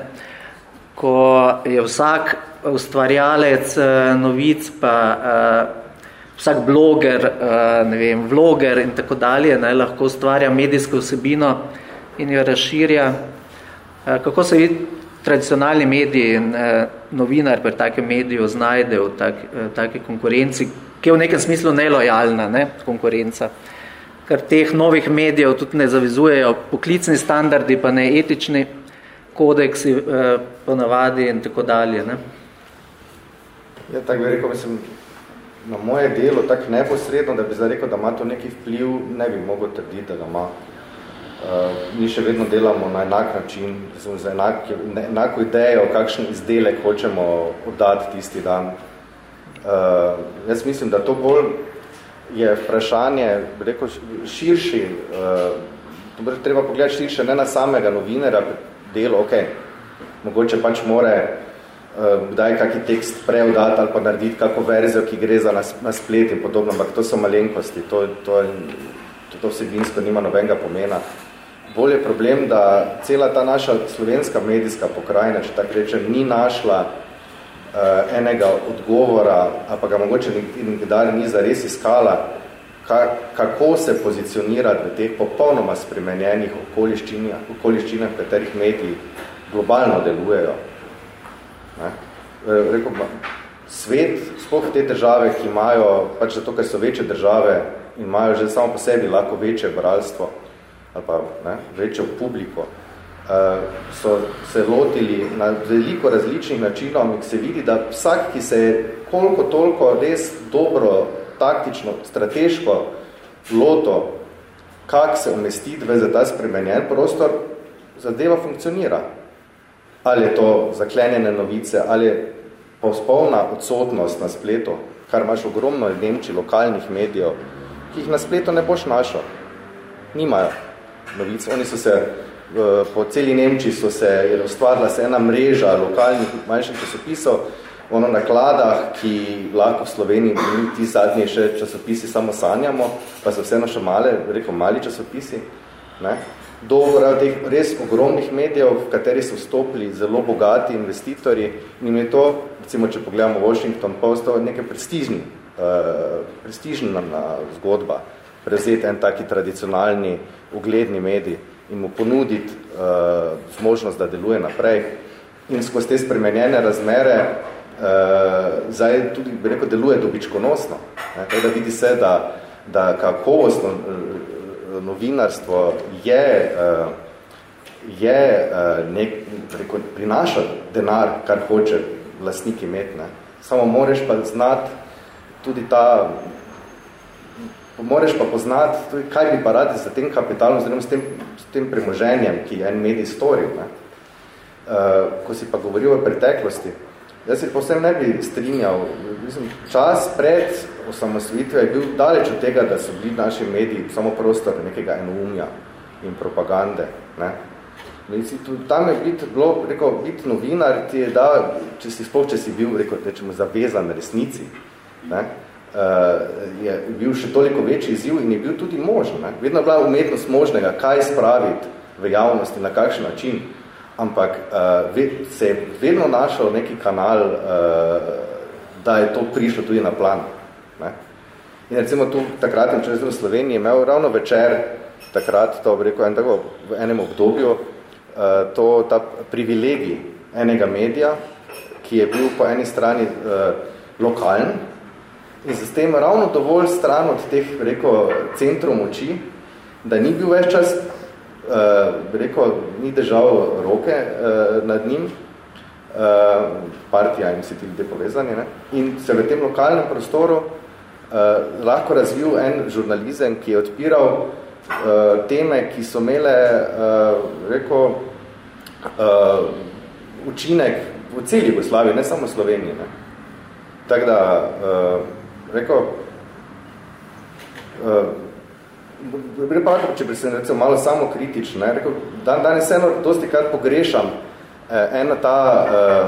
ko je vsak ustvarjalec eh, novic, pa uh, vsak bloger, uh, ne vem, vloger in tako dalje, ne, lahko ustvarja medijsko vsebino in jo razširja. Kako se vidi tradicionalni mediji in novinar pri takem mediju znajde v tak, taki konkurenci, ki je v nekem smislu nelojalna ne, konkurenca, ker teh novih medijev tudi ne zavizujejo poklicni standardi, pa ne etični, kodeksi eh, ponavadi in tako dalje. Ne? Ja, tako bi rekel, mislim, na moje delo tako neposredno, da bi zdaj rekel, da ima to neki vpliv, ne bi mogel trditi, da ga ima. Uh, mi še vedno delamo na enak način, za enak, enako idejo, kakšen izdelek hočemo oddati tisti dan. Uh, jaz mislim, da to bolj je vprašanje, rekel, širši, uh, treba pogledati širše, ne na samega novinera, delo, ok, mogoče pač more kdaj kaki tekst preodati ali pa narediti kako verzijo, ki gre za na splet in podobno, ampak to so malenkosti, to, to, to, to vsebinsko nima nobenega pomena. Bolj je problem, da cela ta naša slovenska medijska pokrajina, če tako rečem, ni našla uh, enega odgovora, ali pa ga mogoče nikdar ni zares iskala, ka, kako se pozicionirati v teh popolnoma spremenjenih okoliščinah, okoliščinah, v katerih mediji globalno delujejo. Ne? Eh, rekel, svet, sploh te države, ki imajo, pač zato, ker so večje države in imajo že samo po sebi lahko večje bralstvo ali pa ne, večjo publiko, uh, so se lotili na veliko različnih načinov in se vidi, da vsak, ki se je koliko toliko res dobro, taktično, strateško loto, kak se umestiti v za ta spremenjen prostor, zadeva funkcionira ali je to zaklenjene novice, ali je povspolna odsotnost na spletu, kar imaš ogromno v Nemčiji lokalnih medijev, ki jih na spletu ne boš našel. Nimajo novic. Oni so se, po celi Nemčiji so se, je ustvarila se ena mreža lokalnih manjših časopisov, ono nakladah, ki lahko v Sloveniji, mi ti zadnji še časopisi samo sanjamo, pa so vseeno še male, rekel, mali časopisi, ne? do teh res ogromnih medijev, v kateri so vstopili zelo bogati investitorji in je to, recimo, če pogledamo Washington Post, to nekaj prestižni, uh, prestižna zgodba, prevzeti en taki tradicionalni, ugledni medij in mu ponuditi uh, možnost, da deluje naprej. In skozi te spremenjene razmere zdaj tudi, bi rekel, deluje dobičkonosno. Ne? Da vidi se, da, da kakovostno novinarstvo je, uh, je uh, nek, rekel, prinaša denar, kar hoče lastnik imeti. Ne. Samo moreš pa znati tudi ta, moreš pa poznati, tudi, kaj bi pa radi za tem kapitalom, s tem, s tem premoženjem, ki je en medij storil. Ne. Uh, ko si pa govoril o preteklosti, jaz si posebno ne bi strinjal. Mislim, čas pred osamosvitve je bil daleč od tega, da so bili naši mediji samo prostor nekega enoumja in propagande. Ne? Mislim, tam je biti, bilo, rekel, biti novinar, ti je da, če si sploh, če si bil, rekel, rečemo, zavezan resnici, ne? Uh, je bil še toliko večji izziv in je bil tudi možen. Ne? Vedno je bila umetnost možnega, kaj spraviti v javnosti, na kakšen način, ampak uh, ved, se je vedno našel neki kanal, uh, da je to prišlo tudi na plan. Ne? In recimo tu takrat čez v Sloveniji imel ravno večer, takrat to rekel, en tako, v enem obdobju, uh, to, ta privilegij enega medija, ki je bil po eni strani uh, lokalen in s tem ravno dovolj stran od teh, rekel, centrov moči, da ni bil več čas, uh, rekel, ni držal roke uh, nad njim, uh, partija in vsi ti ljudje povezani, ne? in se v tem lokalnem prostoru uh, lahko razvil en žurnalizem, ki je odpiral uh, teme, ki so imele, uh, rekel, uh, učinek v celi Jugoslaviji, ne samo Sloveniji. Ne. Tako da, uh, rekel, uh, pa, če bi se recimo malo samo kritičen, ne, rekel, dan, danes eno dosti krat pogrešam eh, ena ta, eh,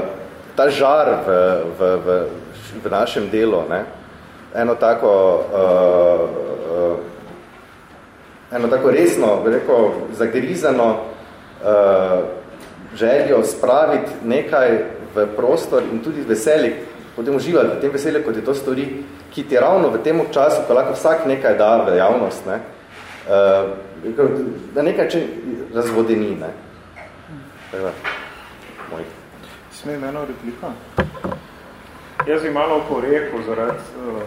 ta žar v, v, v, v našem delu, ne, eno tako, uh, uh, eno tako resno, bi rekel, zagrizano uh, željo spraviti nekaj v prostor in tudi veselje, potem uživati v tem veselju, kot je to stori, ki ti ravno v tem času, ko lahko vsak nekaj da v javnost, ne, uh, da nekaj če razvodeni. Ne. Tako, moj. Smem eno repliko? Jaz bi malo porekel zaradi uh,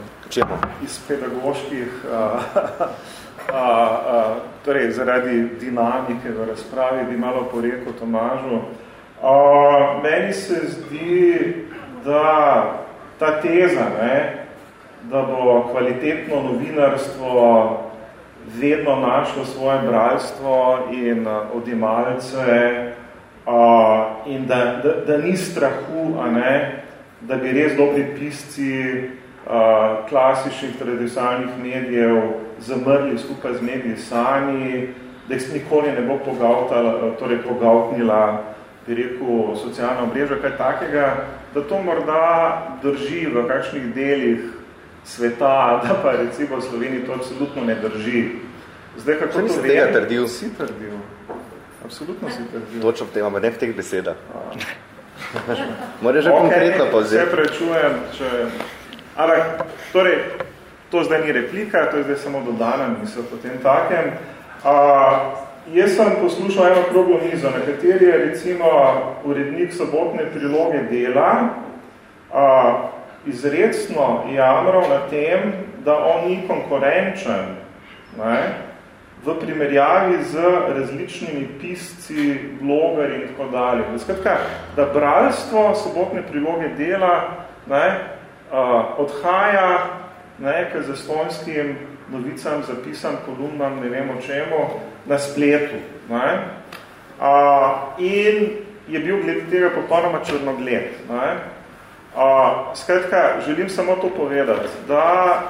iz pedagoških, uh, uh, uh, torej zaradi dinamike v razpravi, bi malo porekel Tomažu. Uh, meni se zdi, da ta teza, ne, da bo kvalitetno novinarstvo vedno našlo svoje bralstvo in odimalce uh, in da, da, da ni strahu, a ne, da bi res dobri pisci uh, klasičnih tradicionalnih medijev zamrli skupaj z mediji sani, da jih nikoli ne bo torej pogavtnila bi rekel, socialna obreža, kaj takega, da to morda drži v kakšnih delih sveta, da pa recimo v Sloveniji to absolutno ne drži. Zdaj, kako to vem? tega trdil? Si trdil. Absolutno si trdil. Točno v tem, ampak ne v teh besedah. Moraš že okay, konkretno povzeti. Vse prečujem, če... Ampak, torej, to zdaj ni replika, to je zdaj samo dodana misel potem takem. Uh, jaz sem poslušal eno kroglo mizo, na kateri je recimo urednik sobotne priloge dela uh, izredno jamral na tem, da on ni konkurenčen ne, v primerjavi z različnimi pisci, blogeri in tako dalje. Skratka, da bralstvo sobotne priloge dela ne, uh, odhaja ne, k zastojnskim novicam, zapisam, kolumnam, ne vem o čemu, na spletu. Ne. Uh, in je bil glede tega popolnoma črnogled. Ne. Uh, skratka, želim samo to povedati, da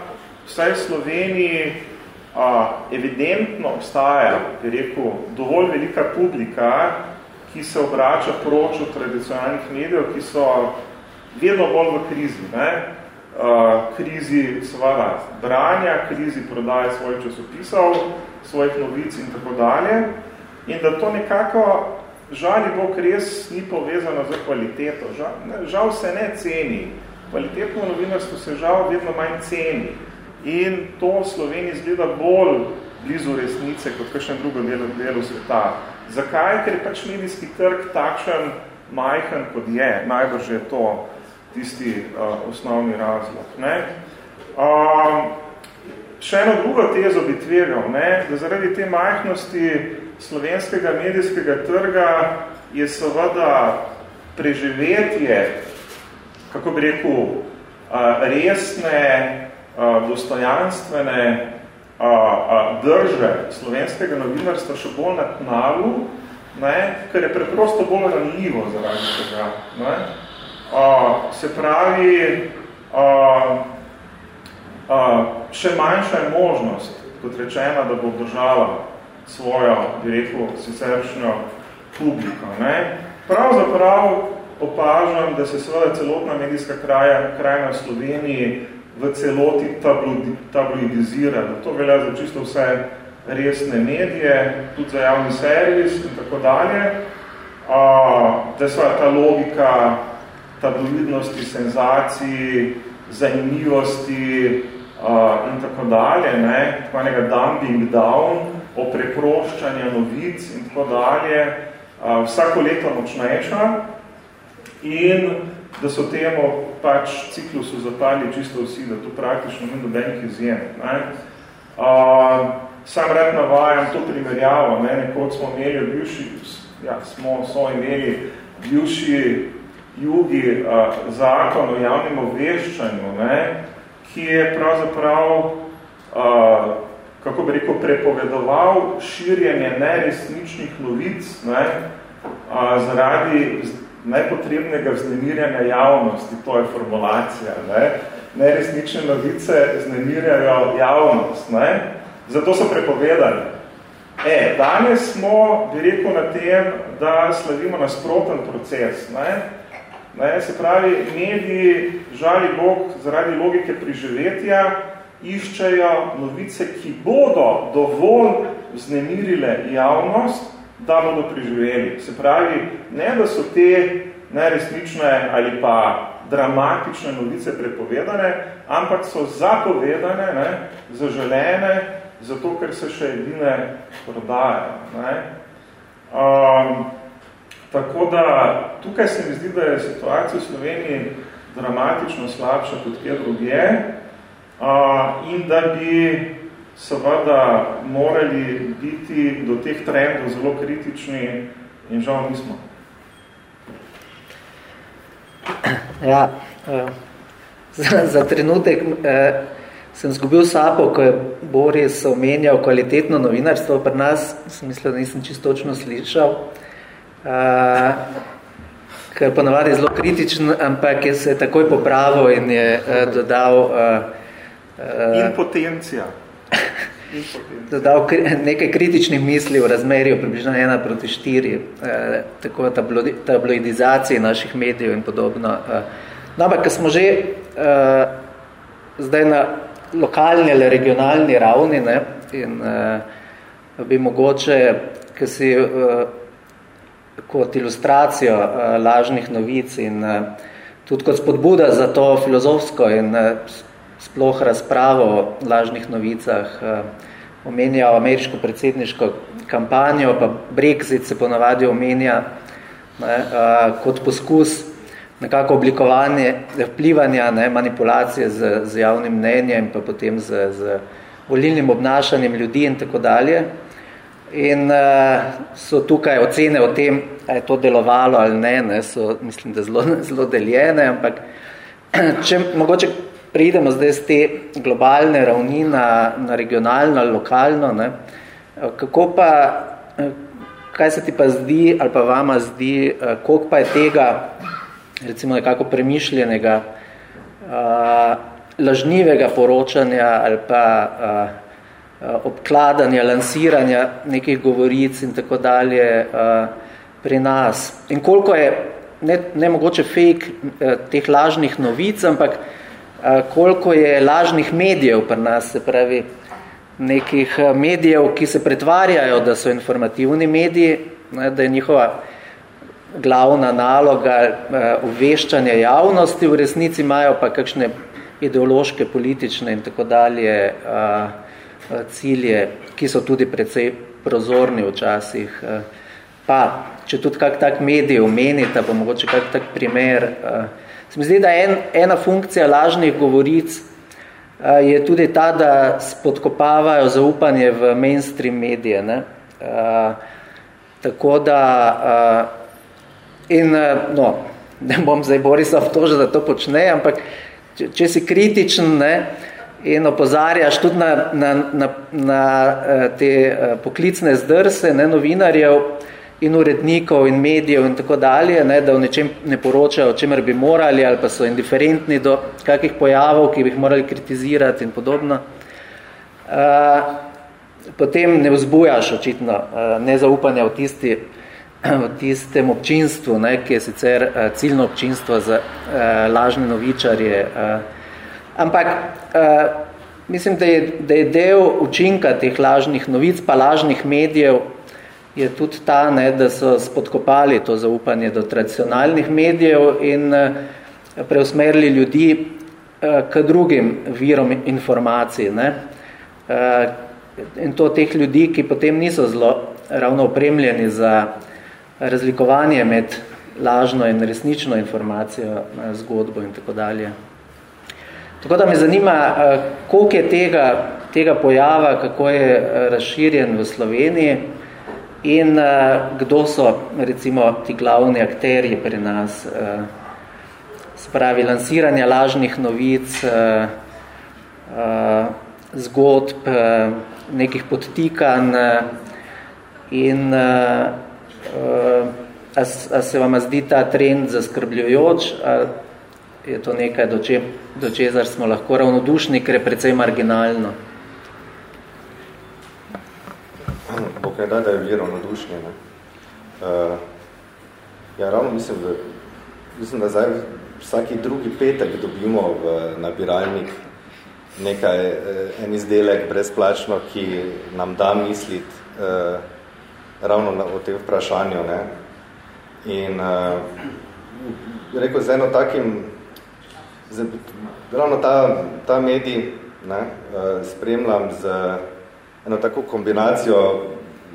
vsaj v Sloveniji evidentno obstaja, bi rekel, dovolj velika publika, ki se obrača proč od tradicionalnih medijev, ki so vedno bolj v krizi. Ne? krizi seveda branja, krizi prodaje svojih časopisov, svojih novic in tako dalje. In da to nekako žali Bog res ni povezano z kvaliteto. Žal, ne, žal se ne ceni. Kvalitetno novinarstvo se žal vedno manj ceni. In to v Sloveniji izgleda bolj blizu resnice kot kakšen drugo delo, delo sveta. Zakaj? Ker je pač medijski trg takšen majhen, kot je. Najbrž je to tisti uh, osnovni razlog. Ne? Uh, še eno drugo tezo bi tvegal, ne? da zaradi te majhnosti slovenskega medijskega trga je seveda preživetje, kako bi rekel, resne, dostojanstvene drže slovenskega novinarstva še bolj na tnalu, ne, ker je preprosto bolj ranljivo zaradi tega. Ne. Se pravi, še manjša je možnost, kot rečena, da bo držala svojo, bi rekel, siceršnjo publiko. Ne. Pravzaprav opažam, da se seveda celotna medijska kraja, krajina v Sloveniji v celoti tabloidizirano. To velja za čisto vse resne medije, tudi za javni servis in tako dalje. Da je ta logika tabloidnosti, senzaciji, zanimivosti in tako dalje, ne, tako enega dumping down, o preproščanju novic in tako dalje, vsako leto močnejša in da so temu pač ciklusu zapali čisto vsi, da to praktično ni dobenih izjem. Ne? Uh, sam rad navajam to primerjavo, ne? nekod smo imeli bivši, ja, smo, so imeli bivši jugi uh, zakon o javnem obveščanju, ne? ki je pravzaprav, uh, kako bi rekel, prepovedoval širjenje neresničnih novic ne? uh, zaradi nepotrebnega vznemirjanja javnosti, to je formulacija. Ne? Neresnične novice vznemirjajo javnost. Ne? Zato so prepovedali. E, danes smo, bi rekel, na tem, da slavimo nasproten proces. Ne? Ne? Se pravi, mediji, žali Bog, zaradi logike priživetja, iščejo novice, ki bodo dovolj vznemirile javnost, da bodo preživeli. Se pravi, ne da so te neresnične ali pa dramatične novice prepovedane, ampak so zapovedane, ne, zaželene, zato ker se še edine prodajajo. Ne. Um, tako da tukaj se mi zdi, da je situacija v Sloveniji dramatično slabša kot kjer drugje uh, in da bi seveda morali biti do teh trendov zelo kritični in žal nismo. Ja, eh, za, za trenutek eh, sem zgubil sapo, ko je Boris omenjal kvalitetno novinarstvo pri nas, sem mislil, da nisem čisto točno slišal, eh, ker ponavadi je zelo kritičen, ampak je se takoj popravil in je eh, dodal... Eh, Impotencija. dodal nekaj kritičnih misli v razmerju približno 1 proti 4, eh, tako tabloidizaciji naših medijev in podobno. Eh. No, ampak, ko smo že eh, zdaj na lokalni ali regionalni ravni ne, in eh, bi mogoče, ki si eh, kot ilustracijo eh, lažnih novic in eh, tudi kot spodbuda za to filozofsko in eh, sploh razpravo o lažnih novicah, eh, omenja ameriško predsedniško kampanjo, pa Brexit se ponavadi omenja ne, uh, kot poskus nekako oblikovanje, vplivanja, ne, manipulacije z, z javnim mnenjem, pa potem z, z volilnim obnašanjem ljudi in tako dalje. In uh, so tukaj ocene o tem, a je to delovalo ali ne, ne so, mislim, da zelo, *laughs* zelo deljene, ampak *clears throat* če mogoče pridemo zdaj z te globalne ravni na, na regionalno lokalno, ne, kako pa, kaj se ti pa zdi ali pa vama zdi, koliko pa je tega, recimo nekako premišljenega, uh, lažnivega poročanja ali pa uh, obkladanja, lansiranja nekih govoric in tako dalje uh, pri nas. In koliko je, ne, ne mogoče fake uh, teh lažnih novic, ampak uh, koliko je lažnih medijev pri nas, se pravi nekih medijev, ki se pretvarjajo, da so informativni mediji, ne, da je njihova glavna naloga uveščanja javnosti, v resnici imajo pa kakšne ideološke, politične in tako dalje cilje, ki so tudi precej prozorni včasih. Pa, če tudi kak tak medij omenite, pa mogoče kak tak primer, Se mi zdi, da en, ena funkcija lažnih govoric je tudi ta, da spodkopavajo zaupanje v mainstream medije. Ne? A, tako da, a, in no, *laughs* ne bom zdaj Borisa vtožil, da to počne, ampak če, če si kritičen ne, in opozarjaš tudi na, na, na, na te poklicne zdrse ne, novinarjev, in urednikov in medijev in tako dalje, ne, da v nečem ne poročajo, o čemer bi morali ali pa so indiferentni do kakih pojavov, ki bi jih morali kritizirati in podobno. Uh, potem ne vzbujaš očitno uh, nezaupanja v, tisti, *clears throat* v tistem občinstvu, ne, ki je sicer uh, ciljno občinstvo za uh, lažne novičarje. Uh, ampak uh, mislim, da je, da je del učinka teh lažnih novic pa lažnih medijev je tudi ta, ne, da so spodkopali to zaupanje do tradicionalnih medijev in eh, preusmerili ljudi eh, k drugim virom informacij. Ne. Eh, in to teh ljudi, ki potem niso zelo ravno opremljeni za razlikovanje med lažno in resnično informacijo, zgodbo in tako dalje. Tako da me zanima, koliko je tega, tega pojava, kako je razširjen v Sloveniji, in uh, kdo so recimo ti glavni akterji pri nas. Uh, spravi lansiranja lažnih novic, uh, uh, zgodb, uh, nekih podtikanj in uh, uh, a, a se vam zdi ta trend zaskrbljujoč, a je to nekaj, do, če, do čezar smo lahko ravnodušni, ker je precej marginalno. Bog ne da, da je viro nadušnje. Ne? Uh, ja, ravno mislim, da, mislim, da zdaj vsaki drugi petek dobimo v nabiralnik nekaj, eh, en izdelek brezplačno, ki nam da misliti uh, ravno na, o tem vprašanju. Ne? In uh, rekel, z eno takim, z, ravno ta, ta medij ne, uh, spremljam z eno tako kombinacijo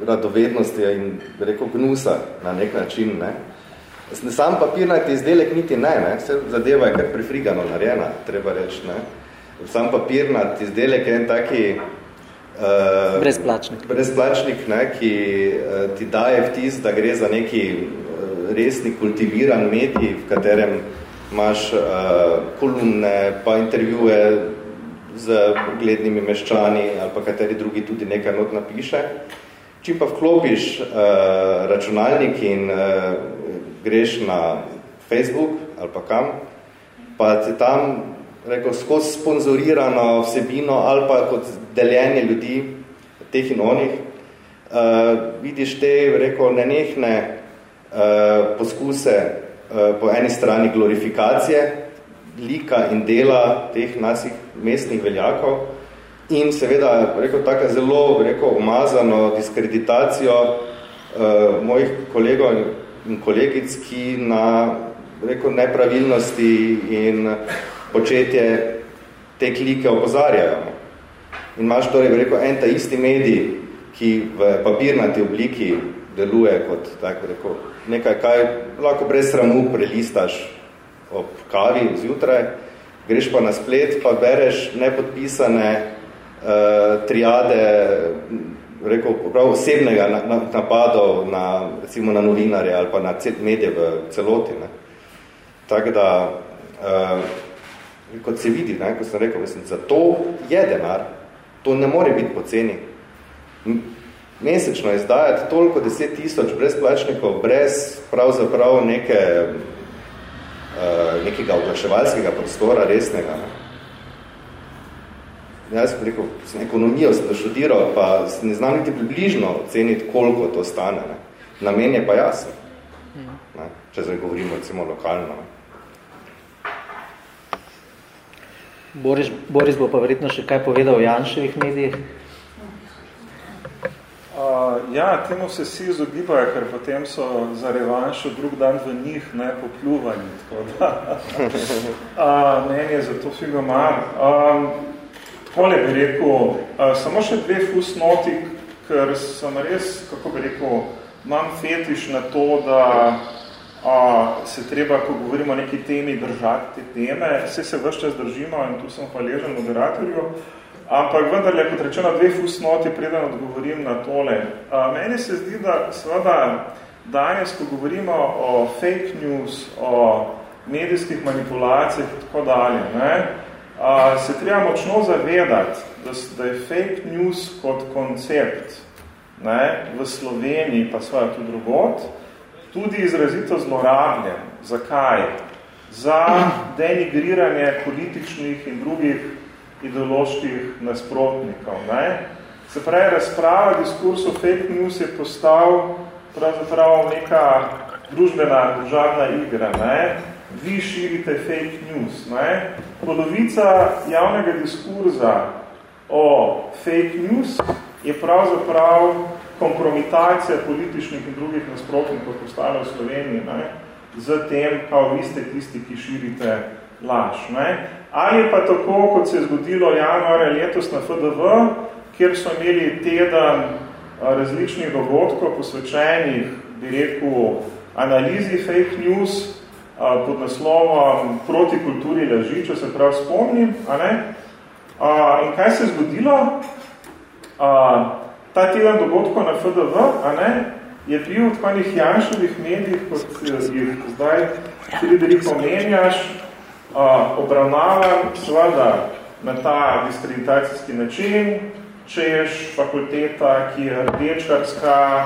radovednosti in rekel gnusa na nek način. Ne. Sam papirnati izdelek niti ne, ne. Vse zadeva je kar prifrigano narejena, treba reči. Ne. Sam papirnati izdelek je en taki uh, brezplačnik, brezplačnik ne, ki uh, ti daje vtis, da gre za neki uh, resni kultiviran medij, v katerem imaš uh, kolumne, pa intervjuje z glednimi meščani ali pa kateri drugi tudi nekaj not napiše. Če pa vklopiš uh, računalnik in uh, greš na Facebook ali pa kam, pa ti tam rekel, skozi sponzorirano vsebino ali pa kot deljenje ljudi teh in onih, uh, vidiš te, rekel, nenehne uh, poskuse uh, po eni strani glorifikacije lika in dela teh nasih mestnih veljakov in seveda, rekel, taka zelo, rekel, umazano diskreditacijo uh, mojih kolegov in kolegic, ki na, rekel, nepravilnosti in početje te klike opozarjajo. In imaš torej, rekel, en ta isti medij, ki v papirnati obliki deluje kot tako rekel, nekaj, kaj lahko brez sramu prelistaš ob kavi zjutraj, greš pa na splet, pa bereš nepodpisane uh, triade rekel, prav osebnega napadov na, recimo na novinarje ali pa na medije v celoti. Ne. Tako da, uh, kot se vidi, ne, kot sem rekel, mislim, za to je denar, To ne more biti poceni. Mesečno izdajati toliko deset tisoč brezplačnikov brez pravzaprav neke, nekega oglaševalskega prostora resnega. Ne? Jaz sem rekel, sem ekonomijo sem doštudiral, pa ne znam niti približno oceniti, koliko to stane. Ne? Namen je pa jasen, ne? če zdaj govorimo recimo lokalno. Ne? Boris, Boris bo pa verjetno še kaj povedal o Janševih medijih. Uh, ja, temu se vsi izogibajo, ker potem so za revanšo drug dan v njih ne popljuvani. Tako da, *laughs* uh, meni je zato figo mar. Um, takole bi rekel, uh, samo še dve fusnoti, ker sem res, kako bi rekel, imam fetiš na to, da a, se treba, ko govorimo o neki temi, držati te teme. Vse se vse čas držimo in tu sem hvaležen moderatorju. Ampak vendarle, kot rečeno, dve fusnoti, preden odgovorim na tole. A, meni se zdi, da seveda danes, ko govorimo o fake news, o medijskih manipulacijah in tako dalje, ne, a, se treba močno zavedati, da, da je fake news kot koncept ne, v Sloveniji, pa svojo tudi drugot, tudi izrazito zlorabljen. Zakaj? Za denigriranje političnih in drugih ideoloških nasprotnikov. Ne? Se pravi, razprava, diskurs o fake news je postal pravzaprav neka družbena, državna igra. Ne? Vi širite fake news. Ne? Polovica javnega diskurza o fake news je pravzaprav kompromitacija političnih in drugih nasprotnikov postala v Sloveniji, ne, z tem, kao vi ste tisti, ki širite laž. Ne. Ali pa tako, kot se je zgodilo januarja letos na FDV, kjer so imeli teden različnih dogodkov posvečenih, bi rekel, analizi fake news pod naslovom proti kulturi laži, če se prav spomnim. A ne? In kaj se je zgodilo? ta teden dogodkov na FDV, a ne, je bil v takih Janšovih medijih, kot jih zdaj Friedrich omenjaš, obravnavan seveda na ta diskreditacijski način, češ fakulteta, ki je rdečkarska,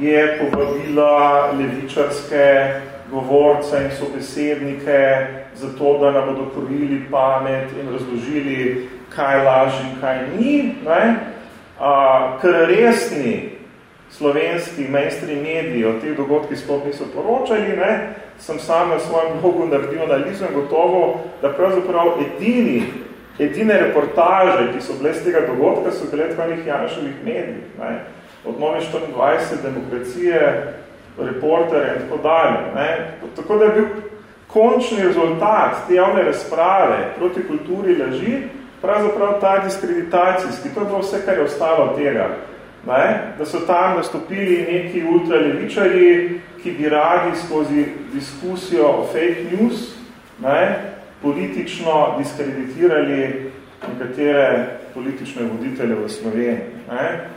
je povabila levičarske govorce in sobesednike za to, da nam bodo korili pamet in razložili, kaj laži in kaj ni. Ne? ker resni slovenski mainstream mediji o teh dogodkih sploh niso poročali, ne, sem sam na svojem blogu naredil analizo in gotovo, da pravzaprav edini, edine reportaže, ki so bile z tega dogodka, so bile tvanih Janševih medijih. Ne. Od nove 24 demokracije, reportere in tako dalje. Ne. Tako da je bil končni rezultat te javne razprave proti kulturi laži, pravzaprav ta diskreditacijski, to je bilo vse, kar je ostalo od tega, ne? da so tam nastopili neki ultralevičari, ki bi radi skozi diskusijo o fake news ne? politično diskreditirali nekatere politične voditelje v Sloveniji. Ne?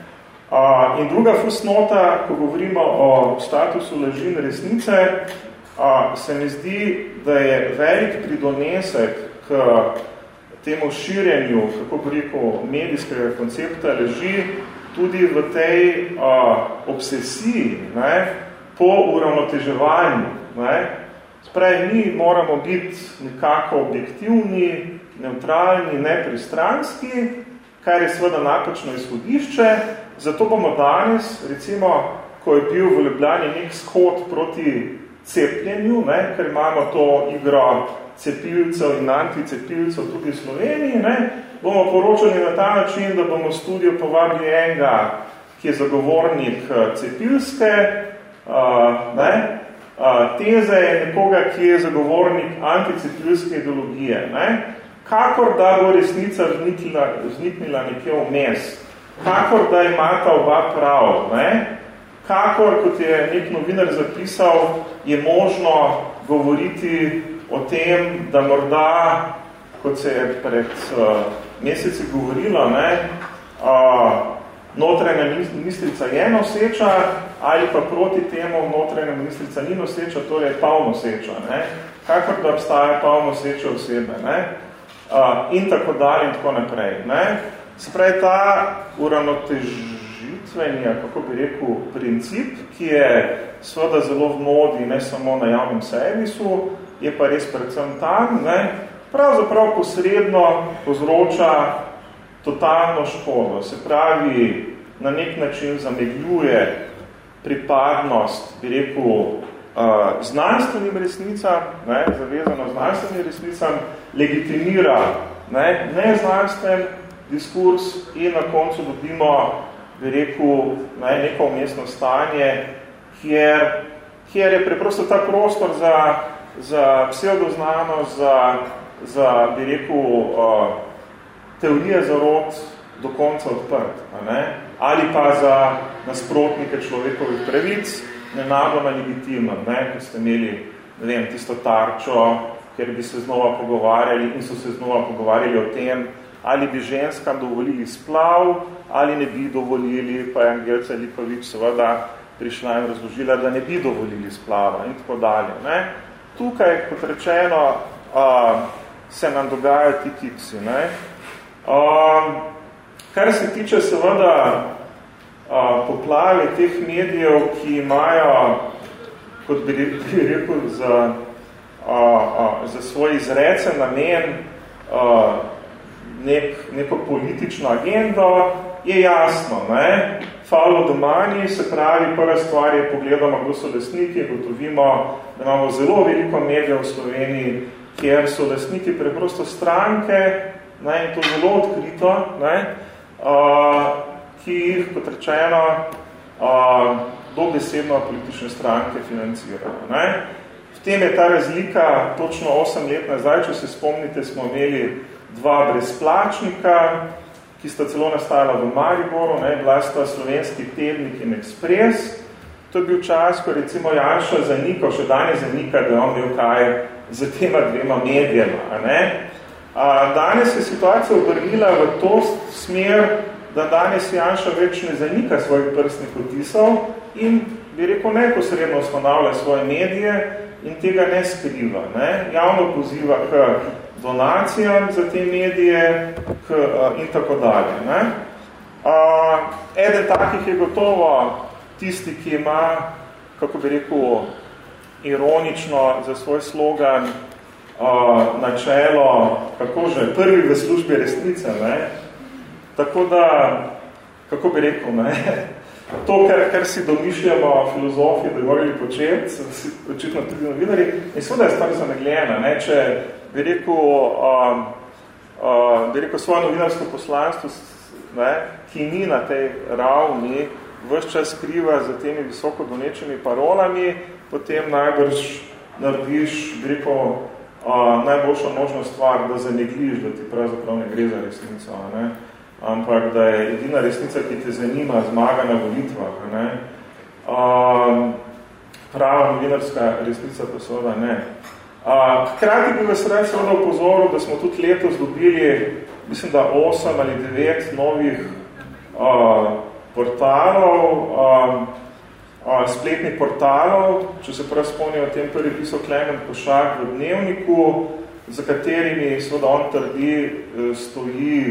Uh, in druga fusnota, ko govorimo o statusu laži in resnice, uh, se mi zdi, da je velik pridonesek k temu širjenju, kako bi rekel, medijskega koncepta leži tudi v tej a, obsesiji ne, po uravnoteževanju. Ne. Spravi, mi moramo biti nekako objektivni, neutralni, nepristranski, kar je seveda napačno izhodišče, zato bomo danes, recimo, ko je bil v Ljubljani nek shod proti cepljenju, ne, ker imamo to igro cepilcev in anticepilcev tudi v Sloveniji, ne, bomo poročali na ta način, da bomo v studio povabili enega, ki je zagovornik eh, cepilske uh, ne, uh, teze in nekoga, ki je zagovornik anticepilske ideologije. Ne. Kakor da bo resnica vzniknila nekje vmes, kakor da imata oba prav, ne, kakor, kot je nek novinar zapisal, je možno govoriti o tem, da morda, kot se je pred uh, meseci govorilo, ne, uh, notranja ministrica je noseča ali pa proti temu notranja ministrica ni noseča, to je pa noseča, ne, kakor da obstaja pa noseče osebe, ne, uh, in tako dalje in tako naprej. Ne. Sprej ta uravnotež bistveni, kako bi rekel, princip, ki je seveda zelo v modi, ne samo na javnem servisu, je pa res predvsem tam, ne, pravzaprav posredno povzroča totalno škodo. Se pravi, na nek način zamegljuje pripadnost, bi rekel, uh, znanstvenim resnicam, ne, zavezano znanstvenim resnicam, legitimira ne, neznanstven diskurs in na koncu dobimo bi rekel, naj neko umestno stanje, kjer, kjer je preprosto ta prostor za, za pseudoznanost, za, za, bi rekel, uh, teorije zarod do konca odprt, a ne? ali pa za nasprotnike človekovih pravic, nenadoma legitimno, ne? ko ste imeli ne vem, tisto tarčo, ker bi se znova pogovarjali in so se znova pogovarjali o tem, ali bi ženskam dovolili splav, ali ne bi dovolili, pa je Angelca Lipovič seveda prišla in razložila, da ne bi dovolili splava in tako dalje. Ne? Tukaj, kot rečeno, a, se nam dogajajo ti tipsi. Ne? A, kar se tiče seveda a, poplave teh medijev, ki imajo, kot bi, rekel, za, a, a, za svoj izrecen namen a, nek, neko politično agendo, je jasno. Ne? Falo domani, se pravi, prva stvar je pogledamo, kdo so lesniki, gotovimo, da imamo zelo veliko medijev v Sloveniji, kjer so lesniki preprosto stranke, ne, in to zelo odkrito, ne, uh, ki jih, kot rečeno, uh, dobesedno politične stranke financirajo. Ne. V tem je ta razlika točno 8 let nazaj, če se spomnite, smo imeli dva brezplačnika, ki sta celo nastajala v Mariboru, ne, bila sta slovenski tednik in ekspres. To je bil čas, ko recimo Janša zanikal, še danes zanika, da je on bil kaj za tema dvema medijama. A ne? A danes je situacija obrnila v to smer, da danes Janša več ne zanika svojih prstnih otisov in bi rekel neposredno ustanavlja svoje medije in tega ne skriva. Ne? Javno poziva k donacijam za te medije k, in tako dalje. Ne? A, eden takih je gotovo tisti, ki ima, kako bi rekel, ironično za svoj slogan a, načelo, kako že, prvi v službi resnice. Ne? Tako da, kako bi rekel, ne? *laughs* to, kar, kar si domišljamo filozofi, da govorili početi, očitno tudi novinari, in seveda je stvar zamegljena. Ne? Če bi rekel, um, uh, bi rekel svojo novinarsko poslanstvo, ne, ki ni na tej ravni, vse čas skriva za temi visoko donečimi parolami, potem najbrž narediš, bi rekel, uh, najboljša možna stvar, da zanegliš, da ti pravzaprav ne gre za resnico. Ne. Ampak da je edina resnica, ki te zanima, zmaga na volitvah. Ne. Um, prava novinarska resnica pa seveda ne. Hkrati bi vas rad seveda upozoril, da smo tudi letos dobili, mislim, da 8 ali 9 novih a, portalov, a, a, spletnih portalov, če se prav spomnijo o tem prvi pisal Klemen Košak v dnevniku, za katerimi seveda on trdi, e, stoji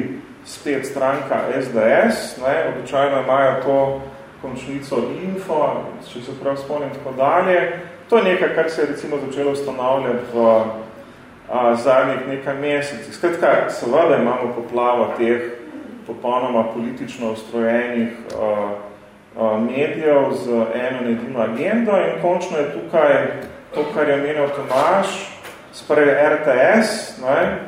spet stranka SDS, ne, običajno imajo to končnico info, če se prav spomnim tako dalje, To je nekaj, kar se je recimo začelo ustanavljati v a, zadnjih nekaj mesecih. Skratka, seveda imamo poplavo teh popolnoma politično ustrojenih uh, uh, medijev z eno nedino agendo in končno je tukaj to, kar je menil Tomaš, sprej RTS, ne,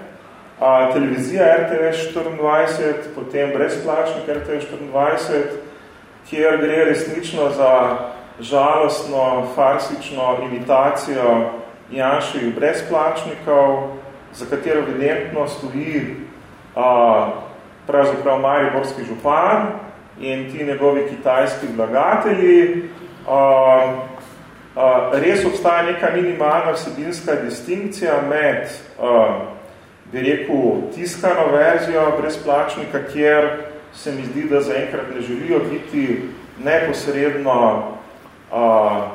uh, televizija RTS 24, potem brezplačnik RTS 24, kjer gre resnično za žalostno, farsično imitacijo Janših brezplačnikov, za katero evidentno stoji a, pravzaprav Mariborski župan in ti njegovi kitajski vlagatelji. A, a, res obstaja neka minimalna vsebinska distinkcija med, a, bi rekel, tiskano verzijo brezplačnika, kjer se mi zdi, da zaenkrat ne želijo biti neposredno a,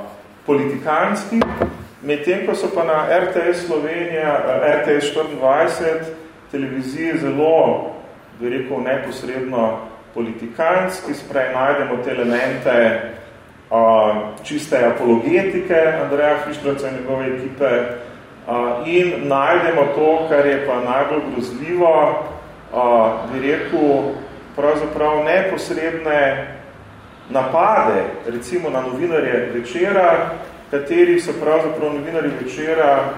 politikanski, medtem ko so pa na RTS Slovenija, RTS 24 televiziji zelo, bi rekel, neposredno politikanski, sprej najdemo te elemente a, čiste apologetike Andreja Fištraca in njegove ekipe a, in najdemo to, kar je pa najbolj grozljivo, a, bi rekel, pravzaprav neposredne napade, recimo na novinarje večera, kateri so pravzaprav novinari večera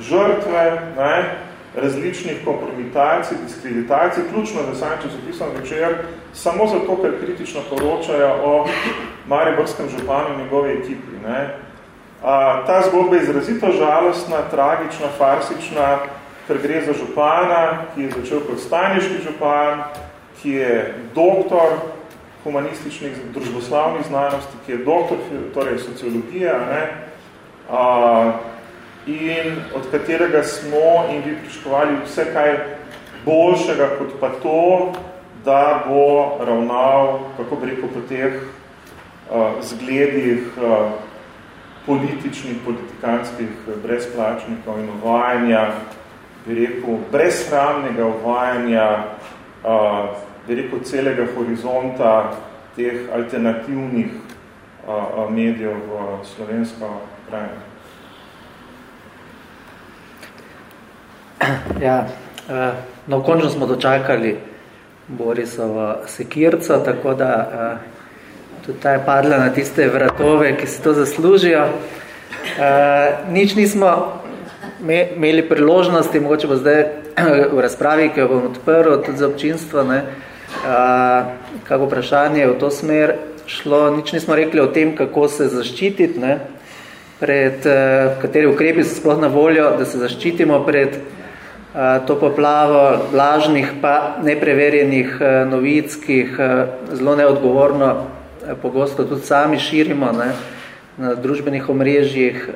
žrtve ne, različnih kompromitacij, diskreditacij, ključno za sam časopisom večer, samo zato, ker kritično poročajo o Mariborskem županu in njegovi ekipi. Ne. A, ta zgodba je izrazito žalostna, tragična, farsična, ker gre za župana, ki je začel kot staniški župan, ki je doktor humanističnih, družboslavnih znanosti, ki je doktor torej sociologije, ne, a, in od katerega smo in bi pričakovali vse kaj boljšega kot pa to, da bo ravnal, kako bi rekel, po teh a, zgledih a, političnih, politikanskih brezplačnikov in uvajanja, bi rekel, brezhramnega uvajanja a, bi rekel, celega horizonta teh alternativnih a, medijev v slovensko krajino. *clears throat* Ja, no, končno smo dočakali Borisovo sekirco, tako da tudi ta je padla na tiste vratove, ki si to zaslužijo. Nič nismo imeli priložnosti, mogoče bo zdaj *clears throat* v razpravi, ki jo bom odprl tudi za občinstvo, ne, kako vprašanje v to smer šlo, nič nismo rekli o tem, kako se zaščititi, ne, pred kateri ukrepi so sploh na voljo, da se zaščitimo pred to poplavo lažnih pa nepreverjenih novic, ki jih zelo neodgovorno pogosto tudi sami širimo ne, na družbenih omrežjih,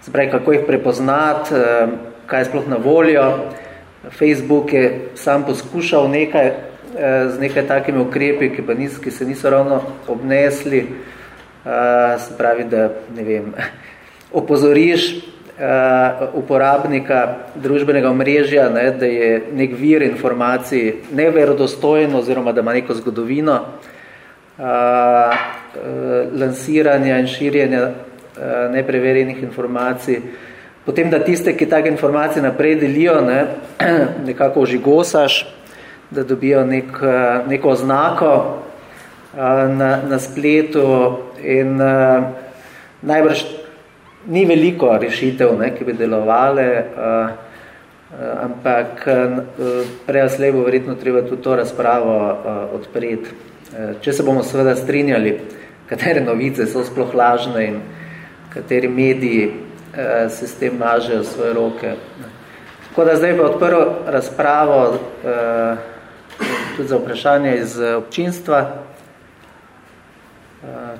se pravi, kako jih prepoznati, kaj je sploh na voljo. Facebook je sam poskušal nekaj z nekaj takimi ukrepi, ki, pa nis, ki se niso ravno obnesli, se pravi, da ne vem, *laughs* opozoriš uporabnika družbenega omrežja, ne, da je nek vir informacij neverodostojen oziroma da ima neko zgodovino uh, lansiranja in širjenja uh, nepreverjenih informacij. Potem, da tiste, ki take informacije naprej delijo, ne, *clears throat* nekako ožigosaš, da dobijo nek, neko znako uh, na, na spletu in uh, najbrž ni veliko rešitev, ne, ki bi delovale, uh, ampak uh, prej bo verjetno treba tudi to razpravo uh, odpreti. Če se bomo seveda strinjali, katere novice so sploh lažne in kateri mediji uh, se s tem mažejo svoje roke. Tako da zdaj bi odprl razpravo uh, tudi za vprašanje iz občinstva.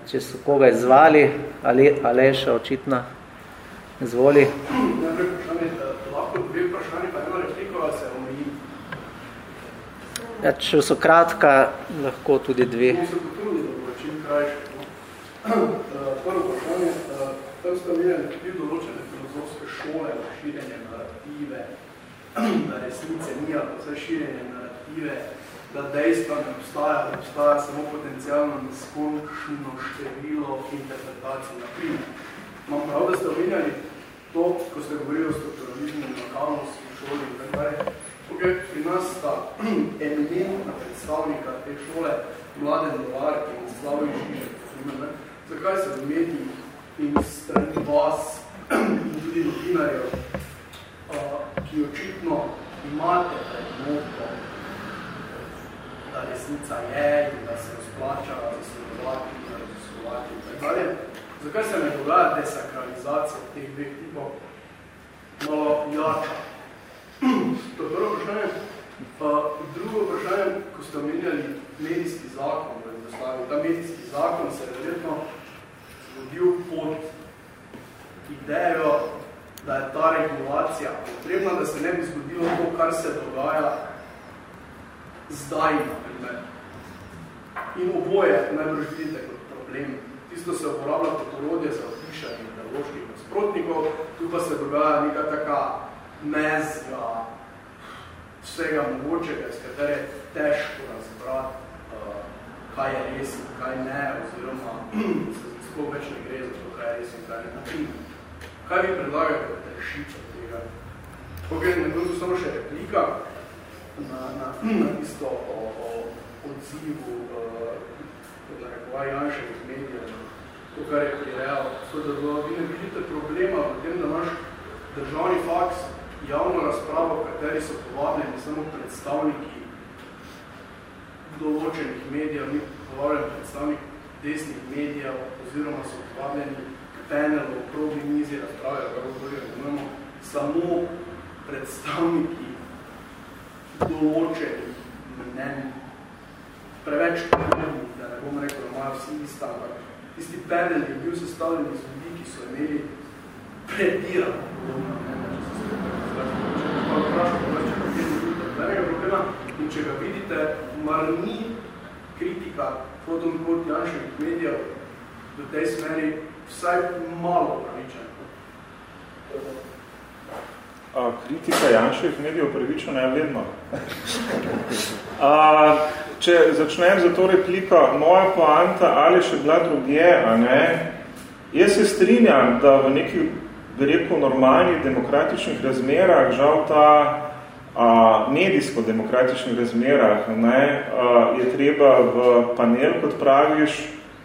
Če so koga izvali, ali Aleša očitno izvoli. Najprej vprašanje, lahko dve vprašanje, pa eno repliko, se omeji. Ja, če so kratka, lahko tudi dve. Bom se potrudil, da bo čim krajše. Prvo vprašanje, tam ste imeli tudi določene filozofske šole širjenje narative, da resnice ni, ali za širjenje narative, da dejstva ne obstaja, da obstaja samo potencijalno neskončno število interpretacij na primer. Imam prav, da ste omenjali to, ko ste govorili o strukturalizmu in lokalnosti v šoli in tako Okay, pri nas sta *clears throat* eminentna predstavnika te šole, mlade Novar in Slavoj Žižek. Zakaj se v medijih in strani vas *clears throat* in tudi novinarjev, ki očitno imate pred moto, da resnica je in da se razplača zasledovati in raziskovati in tako dalje. Zakaj se ne dogaja desakralizacija teh dveh tipov? Malo jača. To je prvo vprašanje. Drugo vprašanje, ko ste omenjali medijski zakon v Jugoslaviji. Ta medijski zakon se je verjetno zgodil pod idejo, da je ta regulacija potrebna, da se ne bi zgodilo to, kar se dogaja zdaj, na primer. In oboje najbolj vidite kot problem. Tisto se uporablja kot orodje za opišanje ideoloških nasprotnikov, tu pa se dogaja neka taka mezga vsega mogočega, iz katere je težko razbrati, uh, kaj je res in kaj ne, oziroma *clears throat* se sploh več ne gre za to, kaj je res in kaj ne. Kaj vi predlagate kot rešitev tega? Ok, na koncu samo še replika na, na, na isto o, o odzivu uh, narekovaj Janševih medijev, to, kar je prirejal. So, da vi ne vidite problema v tem, da imaš državni faks javno razpravo, v kateri so povabljeni samo predstavniki določenih medijev, ni povabljeni predstavnik desnih medijev, oziroma so povabljeni panel, okrogli mizi razprave, kako govorijo, imamo samo predstavniki določenih mnen, preveč pomembni, da ne bom rekel, da imajo vsi ista, ampak tisti panel je bil sestavljen iz ljudi, ki so imeli predirano podobno mnenje, in če ga vidite, mar ni kritika foton kot Janševih medijev v tej smeri vsaj malo pravičen. A, kritika Janševih medijev pravičena je vedno. *laughs* A, če začnem za to repliko, moja poanta ali še bila drugje, a ne, jaz se strinjam, da v nekih, bi rekel, normalnih demokratičnih razmerah, žal ta a, medijsko-demokratičnih razmerah, ne, a, je treba v panel, kot praviš,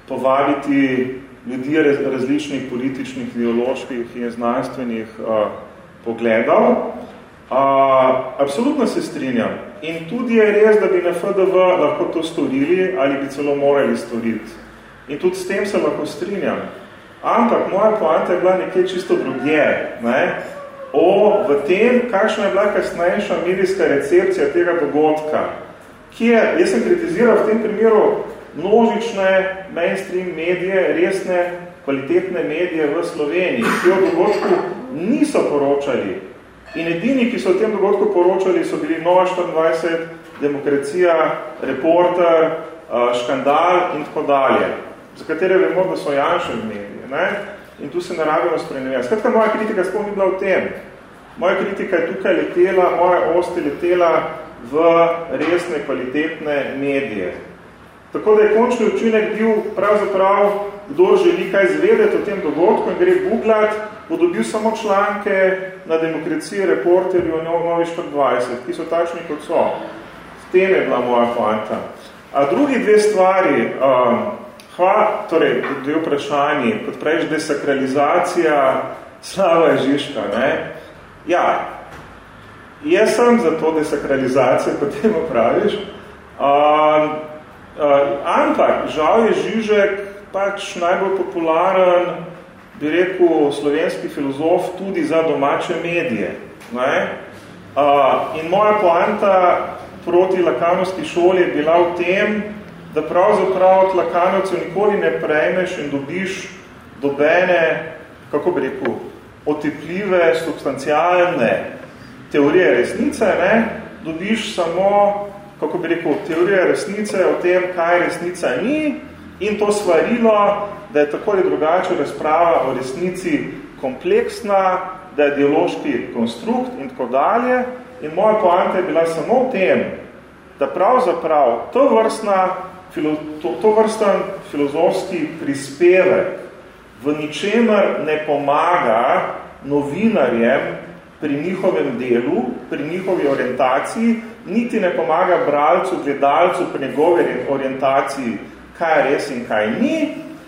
povabiti ljudi različnih političnih, ideoloških in znanstvenih uh, pogledov. Uh, absolutno se strinjam. In tudi je res, da bi na FDV lahko to storili ali bi celo morali storiti. In tudi s tem se lahko strinjam. Ampak moja poanta je bila nekje čisto drugje. Ne? O, v tem, kakšna je bila kasnejša medijska recepcija tega dogodka. Kje, jaz sem kritiziral v tem primeru množične mainstream medije, resne, kvalitetne medije v Sloveniji, ki o dogodku niso poročali. In edini, ki so o tem dogodku poročali, so bili Nova 24, Demokracija, Reporter, Škandal in tako dalje, za katere vemo, da so Janšev medije. Ne? In tu se ne rabimo spremenjati. Skratka, moja kritika sploh ni bila v tem. Moja kritika je tukaj letela, moja ost je letela v resne, kvalitetne medije. Tako da je končni učinek bil pravzaprav, kdo želi kaj zvedeti o tem dogodku in gre googlat, bo dobil samo članke na demokraciji reporterju Novi 24, ki so takšni kot so. S tem je bila moja poanta. A drugi dve stvari, um, hva, torej dve vprašanji, kot praviš, desakralizacija Slava je Žižka, ne? Ja, jaz sem za to desakralizacijo, kot temu praviš, um, Uh, ampak, žal je Žižek pač najbolj popularen, bi rekel, slovenski filozof tudi za domače medije. Ne? Uh, in moja poanta proti lakanovski šoli je bila v tem, da pravzaprav od lakanovcev nikoli ne prejmeš in dobiš dobene, kako bi rekel, otepljive, substancialne teorije resnice, ne? dobiš samo kako bi rekel, teorija resnice o tem, kaj resnica ni in to svarilo, da je tako ali drugače razprava o resnici kompleksna, da je ideološki konstrukt in tako dalje. In moja poanta je bila samo v tem, da pravzaprav to, vrstna, to, to vrsten filozofski prispevek v ničemer ne pomaga novinarjem pri njihovem delu, pri njihovi orientaciji, niti ne pomaga bralcu, gledalcu pri njegovi orientaciji, kaj je res in kaj ni,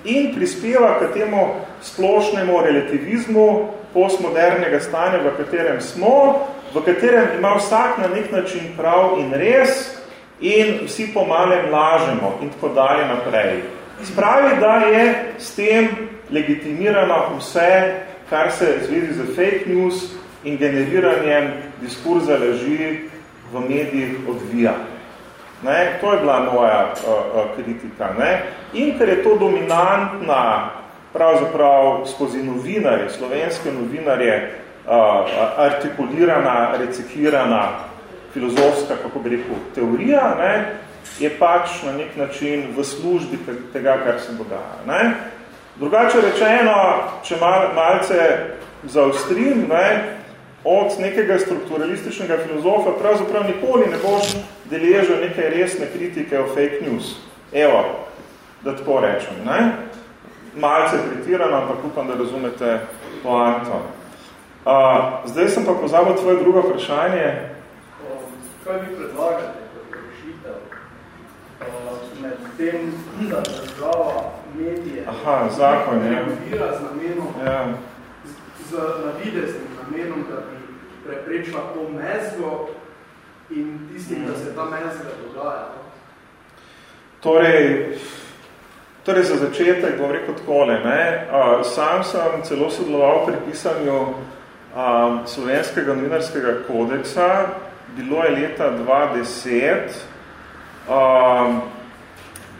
in prispeva k temu splošnemu relativizmu postmodernega stanja, v katerem smo, v katerem ima vsak na nek način prav in res in vsi pomalem lažemo in tako dalje naprej. Spravi, da je s tem legitimirano vse, kar se zvezi z fake news in generiranjem diskurza leži v medijih odvija. Ne? To je bila moja uh, uh, kritika. Ne? In ker je to dominantna, pravzaprav skozi novinarje, slovenske novinarje, uh, artikulirana, reciklirana, filozofska, kako bi rekel, teorija, ne? je pač na nek način v službi tega, kar se dogaja. Ne? Drugače rečeno, če mal, malce zaostrim, ne? Od nekega strukturalističnega filozofa pravzaprav nikoli ne boš deležil neke resne kritike o fake news. Evo, da tako rečem. Ne? Malce pretirano, ampak upam, da razumete poanto. Uh, zdaj sem pa pozabil tvoje drugo vprašanje. Kaj vi predlagate kot rešitev med tem, da država medije Aha, zakon, je. z namenom, ja. z, z navideznim namenom, da bi preprečila to mezgo in tistim, da se ta mezga dogaja. No? Torej, torej za začetek bom rekel takole, ne? sam sem celo sodeloval pri pisanju um, slovenskega novinarskega kodeksa, bilo je leta 2010. Um,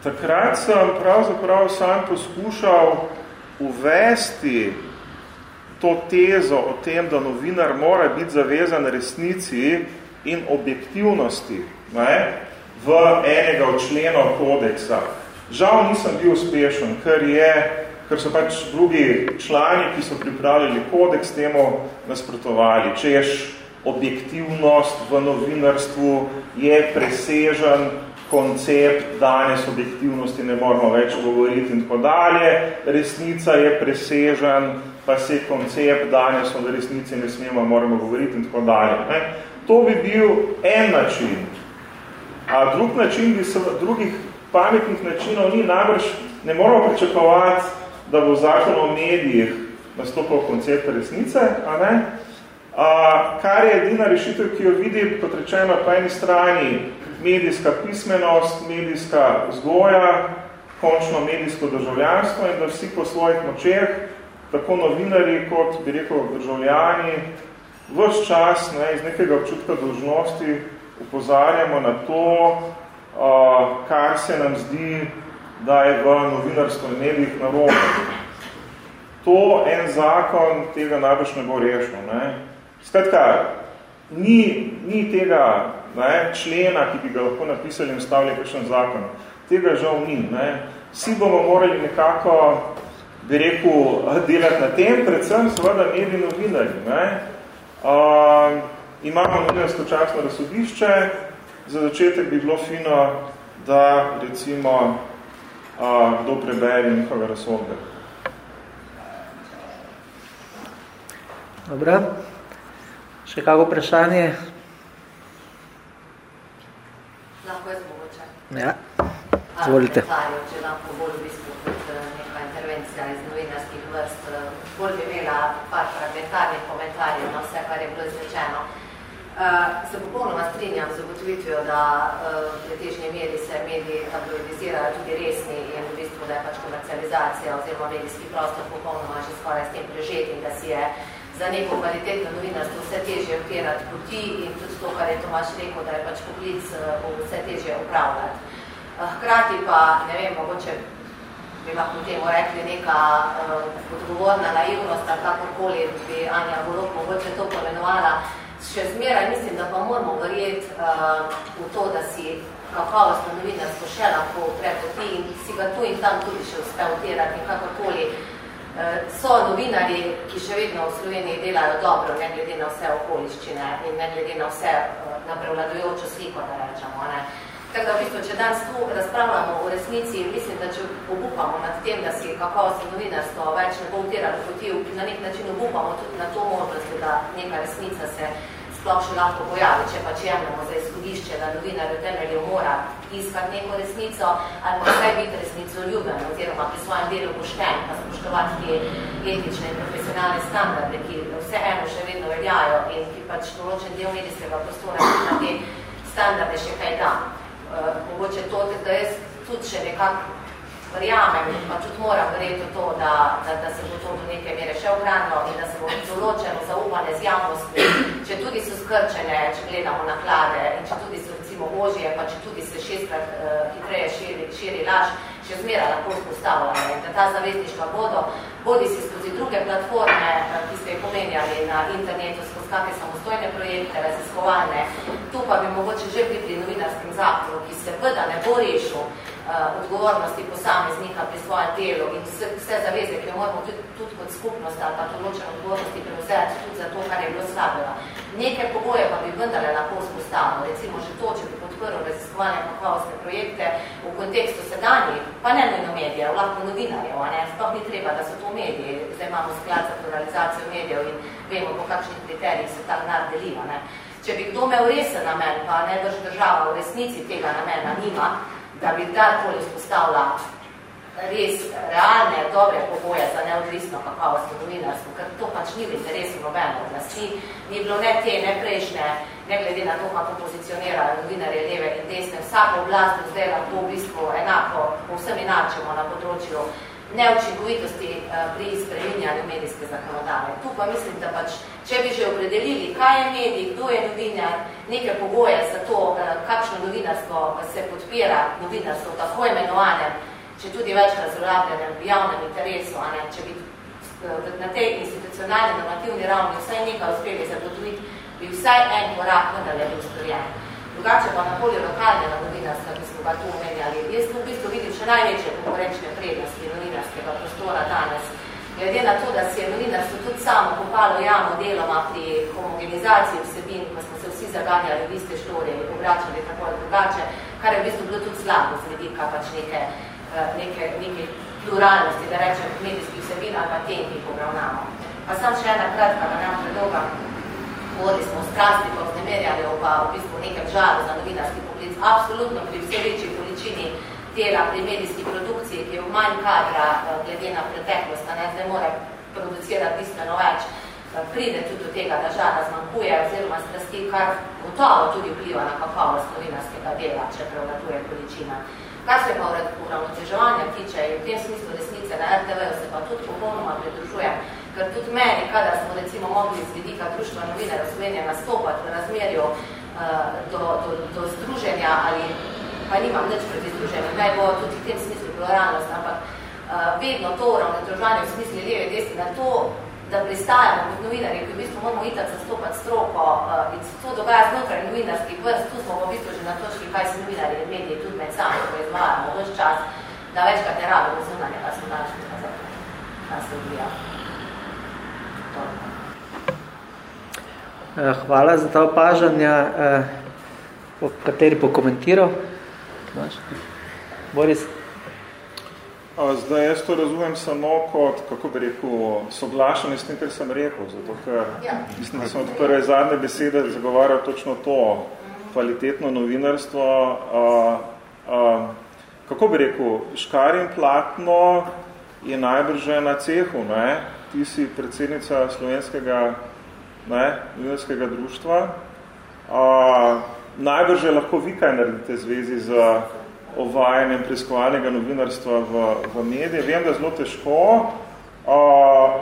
takrat sem pravzaprav sam poskušal uvesti to tezo o tem, da novinar mora biti zavezan resnici in objektivnosti ne, v enega od členov kodeksa. Žal nisem bil uspešen, ker, je, ker so pač drugi člani, ki so pripravili kodeks, temu nasprotovali. Češ objektivnost v novinarstvu je presežen koncept, danes objektivnosti ne moramo več govoriti in tako dalje. Resnica je presežen pa se koncept danes o resnici ne smemo, moramo govoriti in tako dalje. Ne? To bi bil en način. A drug način bi se, drugih pametnih načinov ni najbrž, ne moramo pričakovati, da bo zakon o medijih nastopil koncept resnice, a ne? A, kar je edina rešitev, ki jo vidi, kot rečeno, po eni strani medijska pismenost, medijska vzgoja, končno medijsko državljanstvo in da vsi po svojih močeh tako novinari kot, bi rekel, državljani, vse čas ne, iz nekega občutka dolžnosti upozarjamo na to, uh, kar se nam zdi, da je v novinarstvu in medijih narobe. To en zakon tega najbolj ne bo rešil. Ne. Skratka, ni, ni tega ne, člena, ki bi ga lahko napisali in stavili kakšen zakon. Tega žal ni. Ne. Vsi bomo morali nekako bi rekel, delati na tem, predvsem seveda mediji novinarji. Ne? Uh, imamo novinarsko časno razsodišče, za začetek bi bilo fino, da recimo uh, kdo preberi njihove razsodbe. Dobro. Še kako vprašanje? Lahko je zmogoče. Ja, zvolite. Če lahko bolj v bistvu intervencija iz novinarskih vrst, eh, bolj bi imela par fragmentarnih komentarjev na vse, kar je bilo izrečeno. Uh, se popolnoma strinjam z ugotovitvijo, da uh, v pretežni meri se mediji tabloidizirajo tudi resni in v bistvu, da je pač komercializacija oziroma medijski prostor popolnoma že skoraj s tem prežet in da si je za neko kvalitetno novinarstvo vse težje odpirati poti in tudi to, kar je Tomaš rekel, da je pač poklic uh, vse težje upravljati. Uh, hkrati pa, ne vem, mogoče bi lahko temu rekli neka uh, odgovorna naivnost, ali kakorkoli bi Anja Golok mogoče to pomenovala. Še zmeraj mislim, da pa moramo verjeti uh, v to, da si kakovostno novinarstvo še lahko prepoti in si ga tu in tam tudi še uspe utirati in kakorkoli. Uh, so novinari, ki še vedno v Sloveniji delajo dobro, ne glede na vse okoliščine in ne glede na vse uh, na prevladujočo sliko, da rečemo. Ne. Tako da v bistvu, če danes tu razpravljamo o resnici, mislim, da če obupamo nad tem, da si kakovostno novinarstvo več ne bo utiralo poti, na nek način obupamo tudi na to možnost, da neka resnica se sploh še lahko pojavi, če pač jemljamo za izhodišče, da novinar v temelju mora iskati neko resnico ali pa vsaj biti resnico ljuben oziroma pri svojem delu pošten, pa spoštovati te etične in profesionalne standarde, ki vse eno še vedno veljajo in ki pač določen del medijskega prostora na te standarde še kaj da. Uh, mogoče to, da jaz tudi še nekako verjamem in pa tudi moram verjeti to, da, da, da se bo to do neke mere še ohranilo in da se bo določeno zaupanje z javnostmi, če tudi so skrčene, če gledamo naklade in če tudi so recimo ožje, pa če tudi se šestkrat uh, hitreje širi, širi laž, še zmera lahko spostavljamo in da ta zavezništva bodo, bodi si skozi druge platforme, uh, ki ste jih pomenjali na internetu, skozi kakve samostojne projekte, raziskovalne, tu pa bi mogoče že pri novinarskem zakonu, ki se vda ne bo rešil, odgovornosti posameznika pri svojem delu in vse, vse zaveze, ki jo moramo tudi, tudi kot skupnost ali pa določene odgovornosti prevzeti tudi za to, kar je bilo slabega. Neke pogoje pa bi vendarle lahko spostavilo, recimo že to, če bi podprl raziskovalne kakovostne projekte v kontekstu sedanjih, pa ne nujno medijev, lahko novinarjev, a ne, sploh ni treba, da so to mediji, zdaj imamo sklad za pluralizacijo medijev in vemo, po kakšnih kriterijih se ta denar deliva, ne. Če bi kdo imel resen namen, pa ne drž država v resnici tega namena nima, da bi kdajkoli vzpostavila res realne, dobre pogoje za neodvisno kakovostno novinarstvo, ker to pač ni v interesu nobeno oblasti, ni bilo ne te, ne prejšnje, ne glede na to, kako pozicionirajo novinarje leve in desne. Vsaka oblast zdaj lahko v bistvu enako, povsem inačemo na področju neučinkovitosti eh, pri spreminjanju medijske zakonodaje. Tu pa mislim, da pač, če bi že opredelili, kaj je medij, kdo je novinar, neke pogoje za to, eh, kakšno novinarstvo se podpira novinarstvo, tako imenovanem, če tudi večkrat zlorabljenem v javnem interesu, a ne, če bi eh, na tej institucionalni normativni ravni vsaj nekaj uspeli zagotoviti, bi vsaj en korak vendarle bil storjen. Drugače pa na polju lokalnega novinarstva, ki smo ga tu omenjali, jaz v bistvu vidim še največje konkurenčne prednosti prostora danes. Glede na to, da si je novinarstvo tudi samo popalo javno deloma pri homogenizaciji vsebin, ko smo se vsi zaganjali v iste štorije in obračali tako drugače, kar je v bistvu bilo tudi slabo z vidika pač neke, eh, neke, neke pluralnosti, da rečem, medijskih vsebin ali pa tem, ki obravnamo. Pa sam še ena kratka, da nam predolga govorili smo strasti, pa vznemerjanju, pa v bistvu nekem žalu za novinarski poklic. Absolutno pri vse večji količini dela pri medijski produkciji, ki je v manj kadra eh, glede na preteklost, ne, zdaj mora producirati bistveno več, eh, pride tudi do tega, da žala zmanjkuje oziroma strasti, kar gotovo tudi vpliva na kakovost novinarskega dela, če prevladuje količina. Kar se pa uravnoteževanja tiče in v tem smislu resnice na RTV se pa tudi popolnoma pridružujem, ker tudi meni, kadar smo recimo mogli z vidika društva novinarjev Slovenije nastopati v razmerju uh, do, do, do združenja ali pa nimam nič proti združenju, naj bo tudi v tem smislu pluralnost, ampak uh, vedno to uravnoteževanje v smislu leve desni na to, da pristajamo kot novinarji, ki v bistvu moramo itak zastopati stroko uh, in to dogaja znotraj novinarskih vrst, tu smo v bistvu že na točki, kaj se novinarji in mediji tudi med sami proizvajamo vse čas, da večkrat ne rabimo zunanjega sondačnega za nas se odvijamo. Eh, hvala za ta opažanja, eh, po kateri bo komentiral. Boris. Zdaj, jaz to razumem samo kot, kako bi rekel, soglašanje s tem, kar sem rekel, zato ker ja. mislim, da sem od prve zadnje besede zagovarjal točno to, kvalitetno novinarstvo. A, a, kako bi rekel, škar in platno je najbrž na cehu, ne? ti si predsednica slovenskega ne, novinarskega društva. A, najbrž je lahko vi kaj naredite zvezi z ovajanjem preiskovalnega novinarstva v, v medije. Vem, da je zelo težko. A,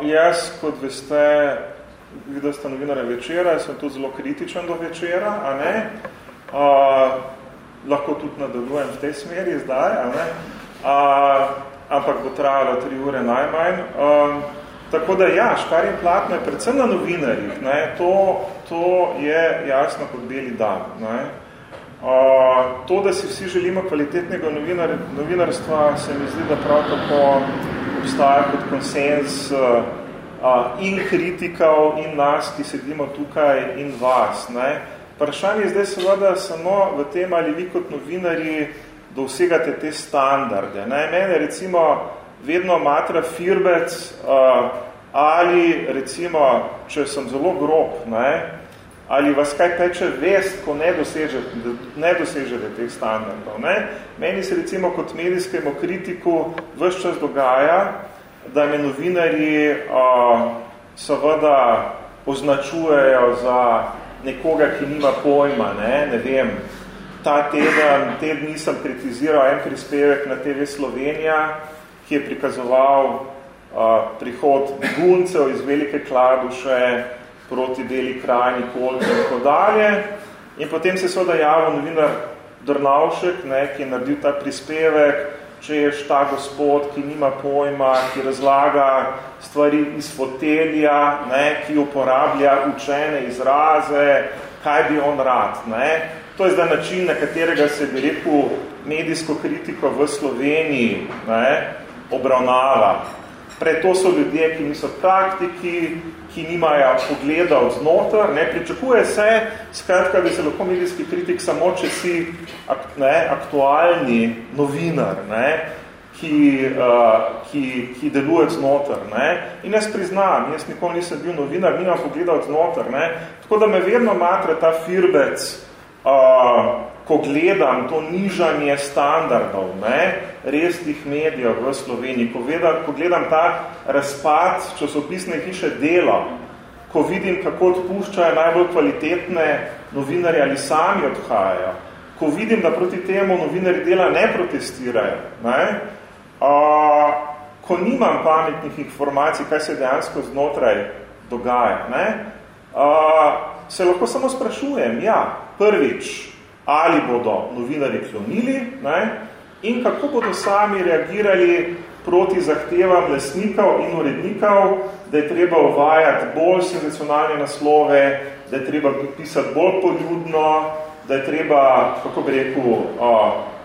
jaz, kot veste, videl ste novinare večera, sem tudi zelo kritičen do večera, a ne? A, lahko tudi nadaljujem v tej smeri zdaj, a ne? A, ampak bo trajalo tri ure najmanj. A, Tako da ja, škar in platno je predvsem na novinarjih, ne, to, to je jasno kot beli dan. Ne. Uh, to, da si vsi želimo kvalitetnega novinar, novinarstva, se mi zdi, da prav tako obstaja kot konsens uh, in kritikov, in nas, ki sedimo tukaj, in vas. Ne. Vprašanje je zdaj seveda samo v tem, ali vi kot novinarji dosegate te standarde. Ne? Mene recimo vedno matra firbec uh, ali recimo, če sem zelo grob, ne? ali vas kaj peče vest, ko ne dosežete, ne dosežete teh standardov. Ne? Meni se recimo kot medijskemu kritiku vse čas dogaja, da me novinarji uh, seveda označujejo za nekoga, ki nima pojma, ne, ne vem, ta teden, te dni sem kritiziral en prispevek na TV Slovenija, ki je prikazoval uh, prihod beguncev iz Velike Kladuše proti Beli krajni, Kolki in tako dalje. In potem se seveda javil novinar Drnavšek, ne, ki je naredil ta prispevek, če je ta gospod, ki nima pojma, ki razlaga stvari iz fotelja, ne, ki uporablja učene izraze, kaj bi on rad. Ne. To je zdaj način, na katerega se bi rekel medijsko kritiko v Sloveniji ne, obravnava. Prej to so ljudje, ki niso praktiki, ki nimajo pogleda od znotar. Ne, pričakuje se, skratka, da se lahko medijski kritik samo, če si ne, aktualni novinar, ne, ki, uh, ki, ki deluje znotar. Ne. In jaz priznam, jaz nikoli nisem bil novinar, nimam pogleda od znotar. Ne. Tako da me vedno matre ta firbec, uh, ko gledam to nižanje standardov ne, resnih medijev v Sloveniji, ko, vedam, ko gledam ta razpad časopisne hiše dela, ko vidim, kako odpuščajo najbolj kvalitetne novinarje ali sami odhajajo, ko vidim, da proti temu novinarji dela ne protestirajo, ne, a, ko nimam pametnih informacij, kaj se dejansko znotraj dogaja, ne, a, se lahko samo sprašujem, ja, prvič, ali bodo novinari klonili ne, in kako bodo sami reagirali proti zahtevam lesnikov in urednikov, da je treba uvajati bolj senzacionalne naslove, da je treba pisati bolj poljudno, da je treba, kako bi rekel,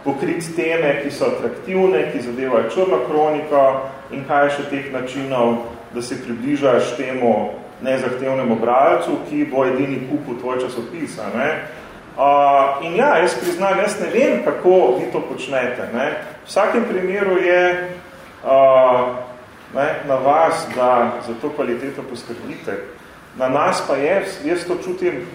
pokriti teme, ki so atraktivne, ki zadevajo črno kroniko in kaj je še teh načinov, da se približaš temu nezahtevnemu bralcu, ki bo edini kupu tvoj časopisa. Ne? Uh, in ja, jaz priznam, jaz ne vem, kako vi to počnete. Ne. V vsakem primeru je uh, ne, na vas, da za to kvaliteto poskrbite. Na nas pa je, jaz to čutim,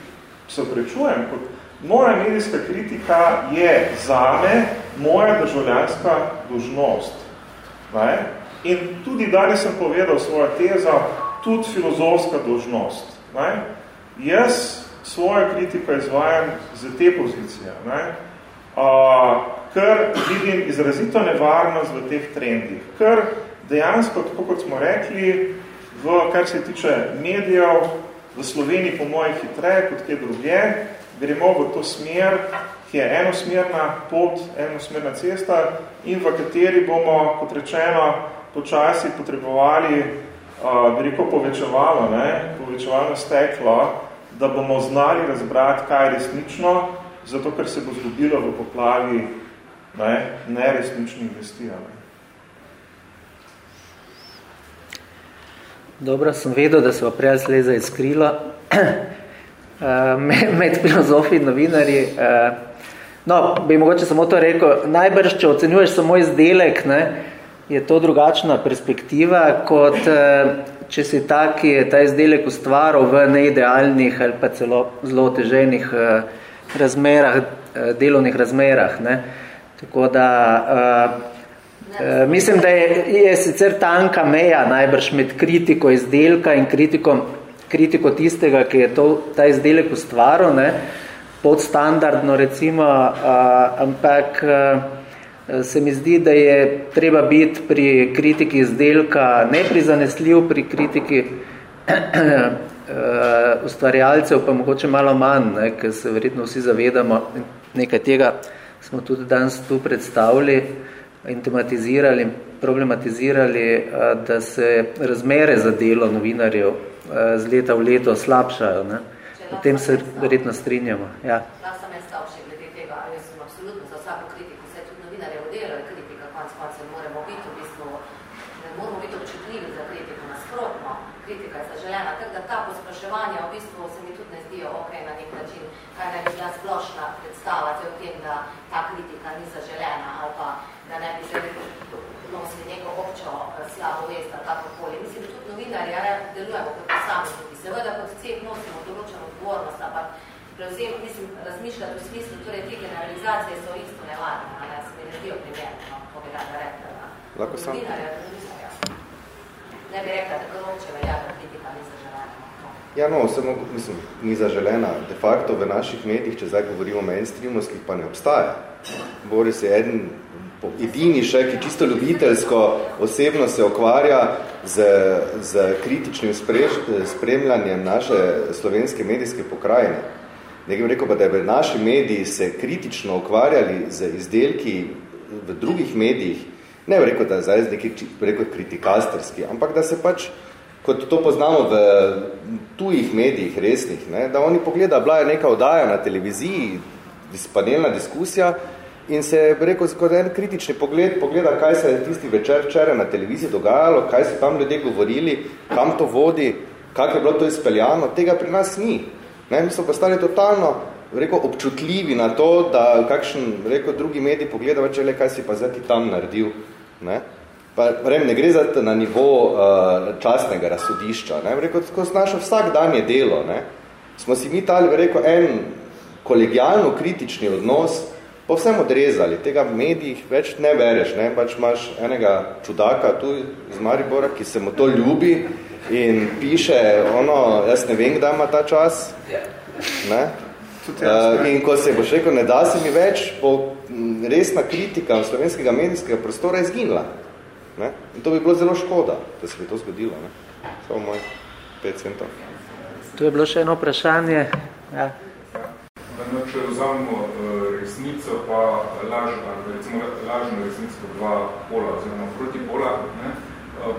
se prečujem, kot moja medijska kritika je zame moja državljanska dožnost. Ne. In tudi danes sem povedal svojo tezo, tudi filozofska dožnost. Ne. Jaz svojo kritiko izvajam z te pozicije, ne? Uh, ker vidim izrazito nevarnost v teh trendih, ker dejansko, tako kot smo rekli, v, kar se tiče medijev, v Sloveniji po moje hitreje kot kje drugje, gremo v to smer, ki je enosmerna pot, enosmerna cesta in v kateri bomo, kot rečeno, počasi potrebovali, rekel, povečevalo, ne? povečevalo steklo, da bomo znali razbrati, kaj je resnično, zato ker se bo zgubilo v poplavi ne, neresničnih vesti. Ne. Dobro, sem vedel, da se bo prej sleza izkrilo eh, *clears throat* med filozofi in novinarji. No, bi mogoče samo to rekel, najbrž, če ocenjuješ samo izdelek, ne, je to drugačna perspektiva, kot eh, če si tak, ki je ta izdelek ustvaril v neidealnih ali pa celo zelo teženih uh, razmerah, uh, delovnih razmerah. Ne. Tako da mislim, da je, je sicer tanka meja najbrž med kritiko izdelka in kritiko, kritiko tistega, ki je to, ta izdelek ustvaril, ne, podstandardno recimo, ampak Eh, se mi zdi, da je treba biti pri kritiki izdelka neprizanesljiv, pri kritiki *clears throat* eh, ustvarjalcev pa mogoče malo manj, ne, ker se verjetno vsi zavedamo, nekaj tega smo tudi danes tu predstavili in tematizirali, problematizirali, eh, da se razmere za delo novinarjev z leta v leto slabšajo. Ne. O tem se verjetno strinjamo. Ja. posploševanja v bistvu se mi tudi ne zdi naredijo ok na nek način, kaj naj bi bila splošna predstava o tem, da ta kritika ni zaželena ali pa da ne bi se nosili neko občo eh, slabo vest ali kakokoli. Mislim, da tudi novinarji delujemo kot posamezniki. Seveda kot cep nosimo določeno odgovornost, ampak prevzem, mislim, razmišljati v smislu, torej te generalizacije so isto nevarne, ne, se mi ne zdijo primerno, no, to bi rada rekla. Lahko sam. Ne bi rekla, da koroče velja, da kritika ni zaželena. Ja, no, samo, mislim, ni zaželena. De facto v naših medijih, če zdaj govorimo o mainstreamovskih, pa ne obstaja. Boris je eden edini še, ki čisto ljubiteljsko osebno se okvarja z, z kritičnim spremljanjem naše slovenske medijske pokrajine. Nekaj bi rekel pa, da v naši mediji se kritično ukvarjali z izdelki v drugih medijih, ne bi rekel, da zdaj nekaj rekel, kritikasterski, ampak da se pač, kot to poznamo v tujih medijih resnih, ne, da oni pogleda, bila je neka oddaja na televiziji, panelna diskusija, in se, rekel, kot en kritični pogled, pogleda, kaj se je tisti večer včeraj na televiziji dogajalo, kaj so tam ljudje govorili, kam to vodi, kako je bilo to izpeljano, tega pri nas ni. Ne, mi so postali totalno rekel, občutljivi na to, da kakšen rekel, drugi medij pogleda, več le, kaj si pa zdaj tam naredil. Ne? Pa, vrem, ne gre za na nivo uh, častnega razsodišča. Ne? Rekel, skozi naše vsak dan je delo. Ne? Smo si mi tali, rekel, en kolegijalno kritični odnos povsem odrezali. Tega v medijih več ne vereš. Ne? Pač imaš enega čudaka tu iz Maribora, ki se mu to ljubi in piše ono, jaz ne vem, kdaj ima ta čas. Ne? Uh, in ko se boš rekel, ne da se mi več, bo resna kritika slovenskega medijskega prostora izginila. Ne? In to bi bilo zelo škoda, da se bi to zgodilo. Ne? Samo moj 5 centov. Tu je bilo še eno vprašanje. Ja. No, če vzamemo uh, resnico pa laž, ali recimo lažno resnico dva pola oziroma proti pola, ne,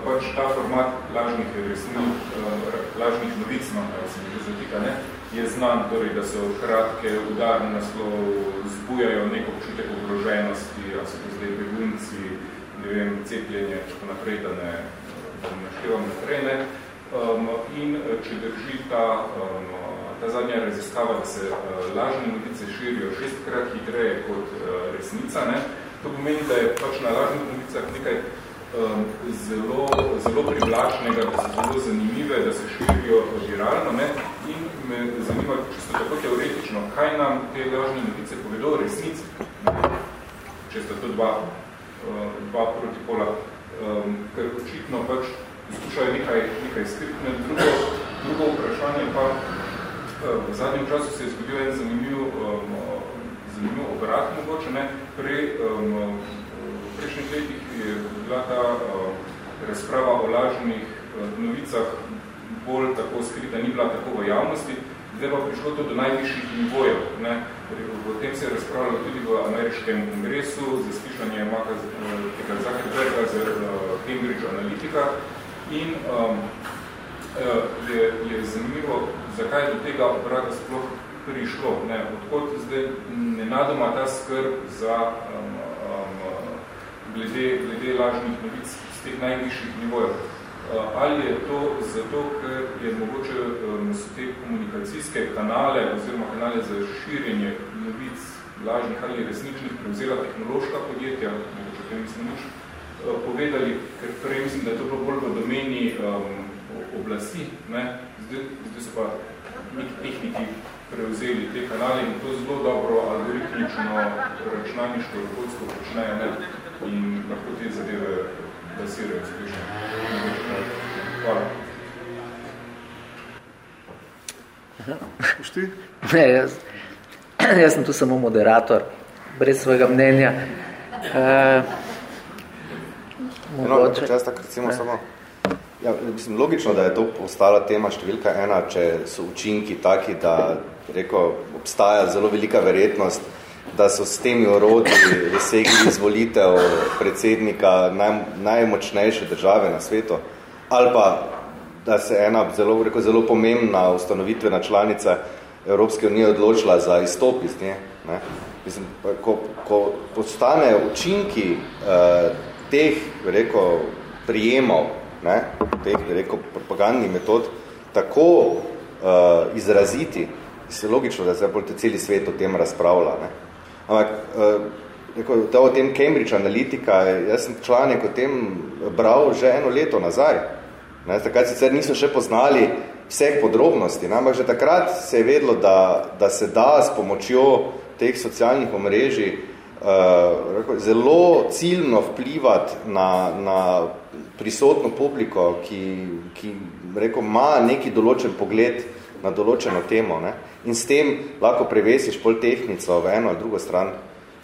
pač ta format lažnih resnic, uh, lažnih novic, no, se mi zatika, ne, je znan, torej, da so kratke udarne naslov zbujajo neko občutek ogroženosti, ali so to zdaj begunci, ne vem, cepljenje, tako naprej, da ne, da ne naštevam naprej, ne. Um, in če drži ta um, ta zadnja raziskava, da se uh, lažne novice širijo šestkrat hitreje kot uh, resnica. Ne? To pomeni, da je pač na lažnih novicah nekaj zelo, zelo privlačnega, da so zelo zanimive, da se širijo viralno. Ne? In me zanima čisto tako teoretično, kaj nam te lažne novice povedo o resnici. Če sta to dva, dva protipola. Um, ker očitno pač izkušajo nekaj, nekaj skripne. Drugo, drugo vprašanje pa v zadnjem času se je zgodil en zanimiv, um, zanimiv obrat mogoče, ne? Pre, prejšnjih letih je bila ta um, razprava o lažnih um, novicah bolj tako skrita, ni bila tako v javnosti, zdaj pa prišlo to do najvišjih nivojev. Ne? V tem se je razpravljalo tudi v ameriškem kongresu za slišanje Maka tega Zuckerberga za uh, Cambridge Analytica in um, je, je zanimivo, zakaj je do tega obrata sploh prišlo. Ne? Odkot zdaj nenadoma ta skrb za um, glede, glede lažnih novic z teh najvišjih nivojev. Uh, ali je to zato, ker je mogoče so te komunikacijske kanale oziroma kanale za širjenje novic lažnih ali resničnih prevzela tehnološka podjetja, mogoče tem mislim nič, uh, povedali, ker prej mislim, da je to bilo bolj v domeni um, oblasti, ne? Zdaj, zdaj so pa neki tehniki prevzeli te kanale in to zelo dobro algoritmično, računalniško, robotsko počnejo ne? In lahko te zadeve basirajo uspešno. Hvala. Pušti? Ne, jaz, *clears throat* jaz sem tu samo moderator, brez svojega mnenja. Uh, no, čas tak, recimo ne. samo Ja, mislim, logično, da je to postala tema številka ena, če so učinki taki, da reko, obstaja zelo velika verjetnost, da so s temi orodji dosegli izvolitev predsednika naj, najmočnejše države na svetu, ali pa, da se ena zelo, reko, zelo pomembna ustanovitvena članica Evropske unije odločila za izstop iz nje. Ne? Mislim, ko, ko postane učinki uh, teh, reko, prijemov ne, teh rekel, propagandnih metod tako uh, izraziti, se logično, da se bolj celi svet o tem razpravlja. Ampak, rekel, o tem Cambridge Analytica, jaz sem članek o tem bral že eno leto nazaj. Ne? Takrat sicer niso še poznali vseh podrobnosti, ne? ampak že takrat se je vedlo, da, da se da s pomočjo teh socialnih omrežij uh, rekel, zelo ciljno vplivati na, na prisotno publiko, ki, ki rekel, ima neki določen pogled na določeno temo ne? In s tem lahko prevesiš pol tehnico v eno ali drugo stran.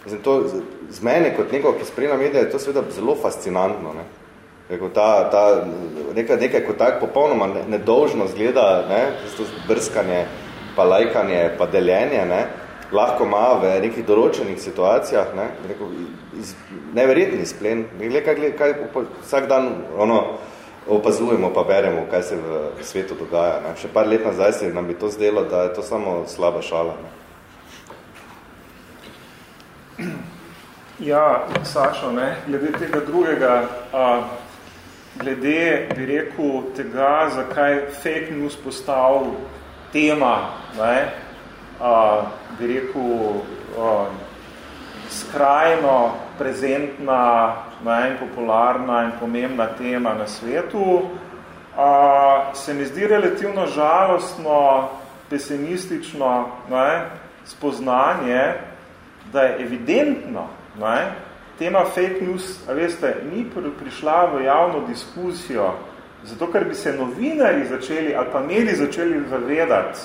Zdaj, to, z mene kot nekoga, ki spremlja medije, je to seveda zelo fascinantno. Ne? Rekel, ta, ta, nekaj, nekaj kot tak popolnoma nedolžno zgleda, ne? to brskanje, pa lajkanje, pa deljenje, ne? lahko ima v nekih določenih situacijah, ne? Rekel, iz, neverjetni splen. Gled, kaj, kaj, vsak dan ono, opazujemo pa beremo, kaj se v svetu dogaja. Ne? Še par let nazaj se nam bi to zdelo, da je to samo slaba šala. Ne? Ja, Sašo, ne? glede tega drugega, a, glede, bi rekel, tega, zakaj fake news postal tema, ne? A, bi rekel, a, skrajno prezentna ne, in popularna in pomembna tema na svetu, a, se mi zdi relativno žalostno, pesimistično ne, spoznanje, da je evidentno, ne, tema fake news, a veste, ni prišla v javno diskusijo, zato ker bi se novinari začeli ali pa mediji začeli zavedati,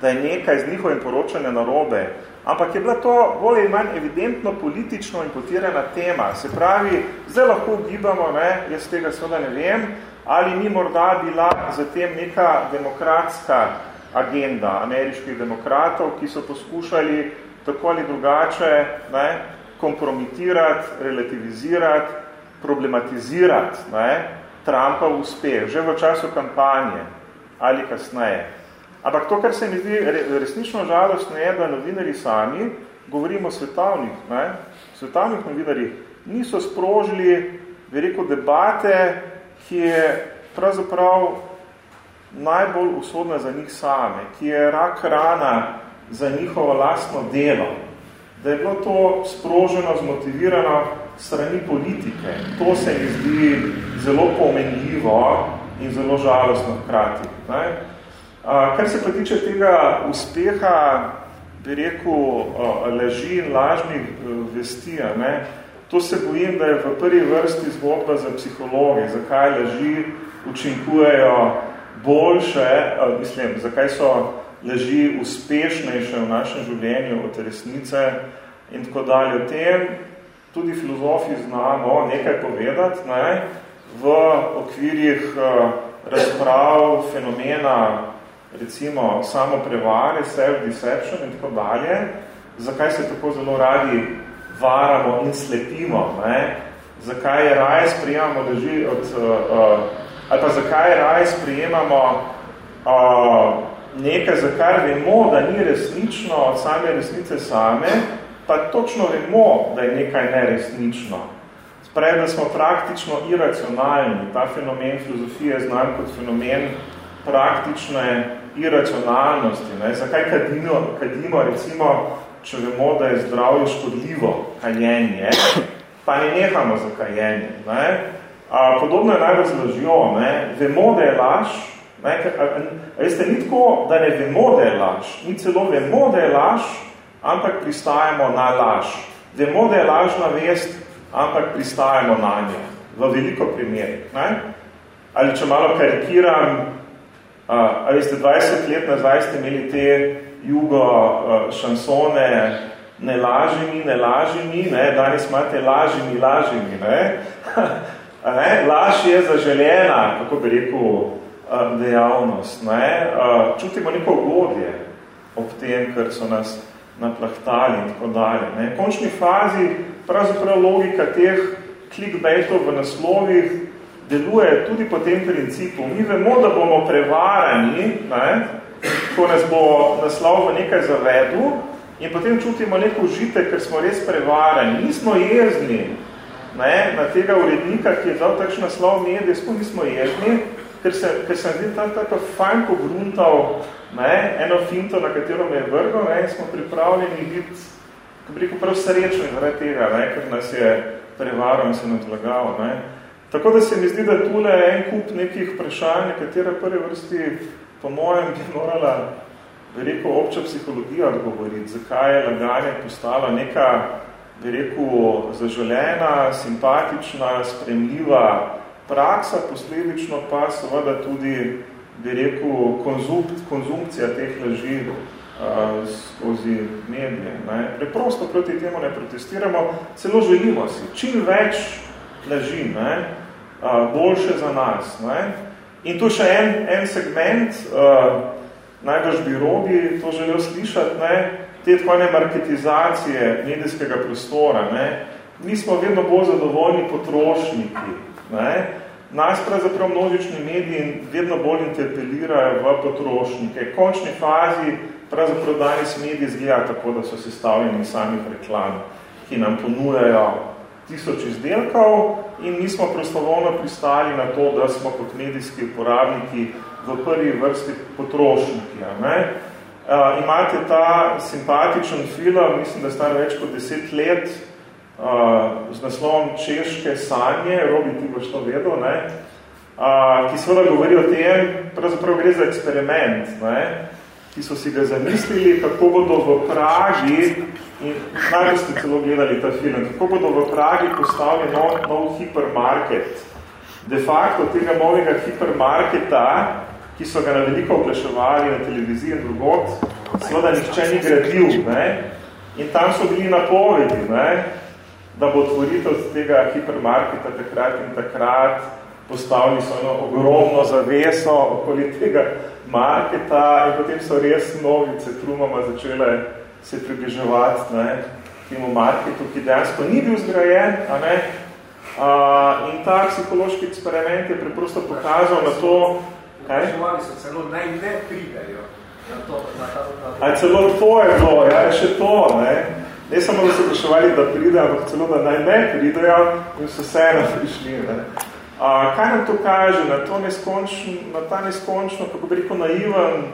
da je nekaj z njihovim poročanjem narobe, ampak je bila to bolj in manj evidentno politično imputirana tema. Se pravi, zdaj lahko ugibamo, ne, jaz tega seveda ne vem, ali ni morda bila zatem neka demokratska agenda ameriških demokratov, ki so poskušali tako ali drugače ne, kompromitirati, relativizirati, problematizirati ne, Trumpov uspeh, že v času kampanje ali kasneje. Ampak to, kar se mi zdi resnično žalostno, je, da novinari sami, govorimo o svetovnih, ne, svetovnih novinarjih, niso sprožili veliko debate, ki je pravzaprav najbolj usodna za njih same, ki je rak rana za njihovo lastno delo, da je bilo to sproženo, zmotivirano strani politike. To se mi zdi zelo pomenljivo in zelo žalostno hkrati. Ne. Kar se pa tiče tega uspeha, bi rekel, leži in lažnih e, vesti, ne, to se bojim, da je v prvi vrsti zgodba za psihologe, zakaj leži učinkujejo boljše, mislim, zakaj so leži uspešnejše v našem življenju od resnice in tako dalje. O tem tudi filozofi znamo nekaj povedati ne, v okvirih razprav fenomena recimo samo prevare, self-deception in tako dalje, zakaj se tako zelo radi varamo in slepimo, ne? zakaj je raje sprijemamo leži od, uh, ali pa zakaj raje sprijemamo uh, nekaj, za kar vemo, da ni resnično od same resnice same, pa točno vemo, da je nekaj neresnično. Sprej, da smo praktično iracionalni. Ta fenomen filozofije je znan kot fenomen praktične iracionalnosti. Ne? Zakaj kadimo, kadimo, recimo, če vemo, da je zdravje škodljivo kajenje, pa ne nehamo za kajenje. Ne? A, podobno je najbolj z lažjo. Ne? Vemo, da je laž, ne? A, a, veste, ni tako, da ne vemo, da je laž. Mi celo vemo, da je laž, ampak pristajamo na laž. Vemo, da je lažna vest, ampak pristajamo na njo. V veliko primerih. Ali če malo karikiram, A, a veste, 20 let nazaj ste imeli te jugo šansone ne lažimi, ne lažimi, ne? danes imate lažimi, lažimi. Ne? *laughs* A ne? Laž je zaželjena, kako bi rekel, dejavnost. Ne? Čutimo neko ugodje ob tem, ker so nas naplahtali in tako dalje. Ne? V končni fazi pravzaprav logika teh clickbaitov v naslovih deluje tudi po tem principu. Mi vemo, da bomo prevarani, ne, ko nas bo naslov v nekaj zavedu in potem čutimo neko užite, ker smo res prevarani. Nismo jezni ne, na tega urednika, ki je dal takšen naslov medije, sploh nismo jezni, ker se, ker sem videl tam tako fajn pogruntal, ne, eno finto, na katero me je vrgo, ne, in smo pripravljeni biti, ko bi rekel, prav srečni zaradi tega, ne, ker nas je prevaral in se nadlagal. Ne. Tako da se mi zdi, da tule en kup nekih vprašanj, nekatera prve vrsti, po mojem, bi morala, bi rekel, obča psihologija odgovoriti, zakaj je laganje postala neka, bi rekel, zaželena, simpatična, spremljiva, praksa, posledično pa seveda tudi, bi rekel, konzum, konzumcija teh laži uh, skozi medije. Ne. Preprosto proti temu ne protestiramo, celo želimo si čim več laži, ne, uh, boljše za nas. Ne. In tu še en, en segment, uh, najbrž bi robi to želel slišati, ne, te takojne marketizacije medijskega prostora. Ne. Mi smo vedno bolj zadovoljni potrošniki. Ne. Nas pravzaprav množični mediji vedno bolj interpelirajo v potrošnike. V končni fazi pravzaprav danes mediji zgleda tako, da so sestavljeni samih reklam, ki nam ponujajo tisoč izdelkov in mi smo prostovoljno pristali na to, da smo kot medijski uporabniki v prvi vrsti potrošniki. Ne? Uh, imate ta simpatičen film, mislim, da star več kot deset let, z naslovom Češke sanje, Robi, ti boš to vedel, ne? Uh, ki seveda govori o tem, pravzaprav gre za eksperiment, ne? ki so si ga zamislili, kako bodo v Pragi, in najbolj ste celo gledali ta film, kako bodo v Pragi postavili nov, nov hipermarket. De facto tega novega hipermarketa, ki so ga na veliko oglaševali na televiziji in drugot, seveda nihče ni gradil. Ne? In tam so bili napovedi, ne? da bo otvoritev tega hipermarketa takrat in takrat postavili so eno ogromno zaveso okoli tega marketa in potem so res novice trumama začele se približevati ne, temu marketu, ki dejansko ni bil zgrajen. A ne? A, in ta psihološki eksperiment je preprosto pokazal na to, kaj? so celo naj ne pridejo. Na to, na ta, na to. A celo to je bilo, ja, je še to, ne? Ne samo, da so priševali, da pridejo, ampak celo, da naj ne pridejo in so vseeno prišli. Ne? A, kaj nam to kaže? Na, to neskončno, na ta neskončno, kako bi rekel, naiven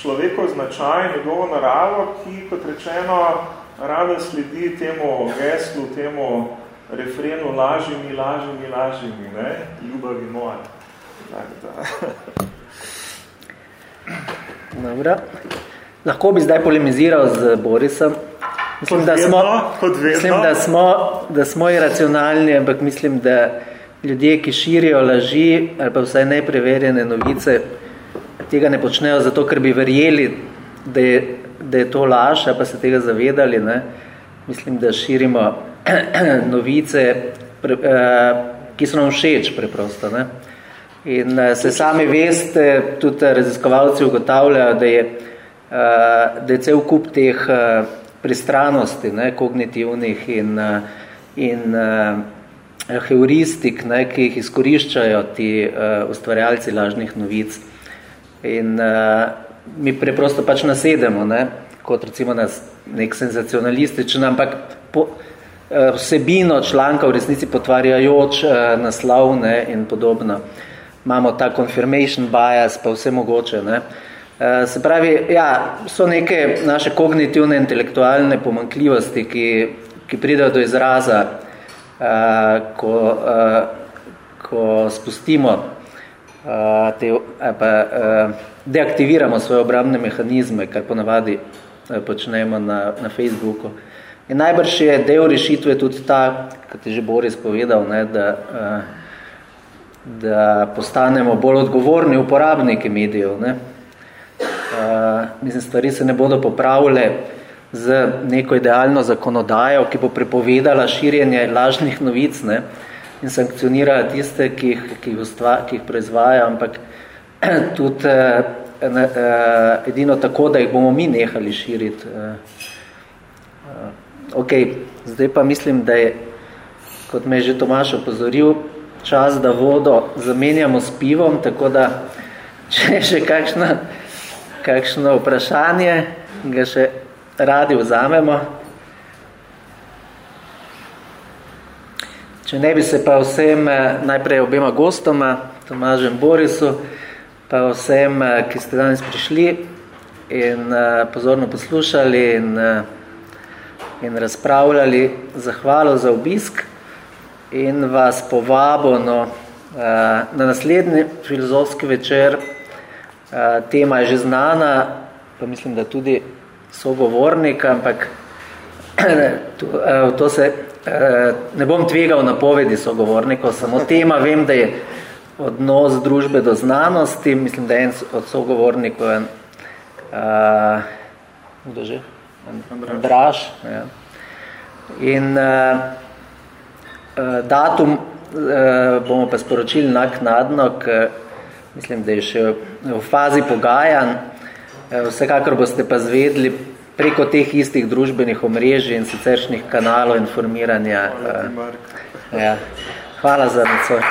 človekov značaj, njegovo naravo, ki, kot rečeno, rada sledi temu geslu, temu refrenu laži mi, laži mi, laži mi, ne? ljubavi moja. Tak, da. *laughs* Dobro. Lahko bi zdaj polemiziral z Borisom, Mislim, da smo, mislim, da smo, da smo iracionalni, ampak mislim, da ljudje, ki širijo laži ali pa vsaj nepreverjene novice, tega ne počnejo zato, ker bi verjeli, da je, da je to laž, pa se tega zavedali. Ne? Mislim, da širimo *clears throat* novice, pre, eh, ki so nam všeč preprosto. Ne? In eh, se sami veste, tudi raziskovalci ugotavljajo, da je, eh, da je cel kup teh eh, pristranosti, ne, kognitivnih in, eh, in uh, heuristik, ne, ki jih izkoriščajo ti uh, ustvarjalci lažnih novic. In uh, mi preprosto pač nasedemo, ne, kot recimo nas nek senzacionalističen, ampak po, uh, vsebino članka v resnici potvarjajoč uh, naslov ne, in podobno. Imamo ta confirmation bias, pa vse mogoče. Ne. Uh, se pravi, ja, so neke naše kognitivne intelektualne pomankljivosti, ki, ki pridejo do izraza, uh, ko, uh, ko spustimo te, pa, uh, deaktiviramo svoje obrambne mehanizme, kar ponavadi uh, počnemo na, na Facebooku. In najbrž je del rešitve tudi ta, kot je že Boris povedal, ne, da, uh, da postanemo bolj odgovorni uporabniki medijev. Ne. Uh, mislim, stvari se ne bodo popravile z neko idealno zakonodajo, ki bo prepovedala širjenje lažnih novic ne, in sankcionirala tiste, ki jih, ki jih, ustva, ki jih proizvaja, ampak *clears throat* tudi uh, ne, uh, edino tako, da jih bomo mi nehali širiti. Uh, uh, ok, zdaj pa mislim, da je, kot me je že Tomaš opozoril, čas, da vodo zamenjamo s pivom, tako da *laughs* če je še kakšna kakšno vprašanje, ga še radi vzamemo. Če ne bi se pa vsem eh, najprej obema gostoma Tomažem Borisu, pa vsem, ki ste danes prišli in pozorno poslušali in, in razpravljali. Zahvalo za obisk in vas povabo no, na naslednji filozofski večer. Tema je že znana, pa mislim, da tudi sogovornik, ampak *clears throat* to, to se ne bom tvegal napovedi sogovornikov, samo tema vem, da je odnos družbe do znanosti, mislim, da je en od sogovornikov en, uh, kdo že? Andraš. Ja. In uh, datum uh, bomo pa sporočili naknadno, mislim, da je še v fazi pogajanj. Vsekakor boste pa zvedli preko teh istih družbenih omrežij in siceršnjih kanalov informiranja. Hvala, ja. Hvala za nadzor.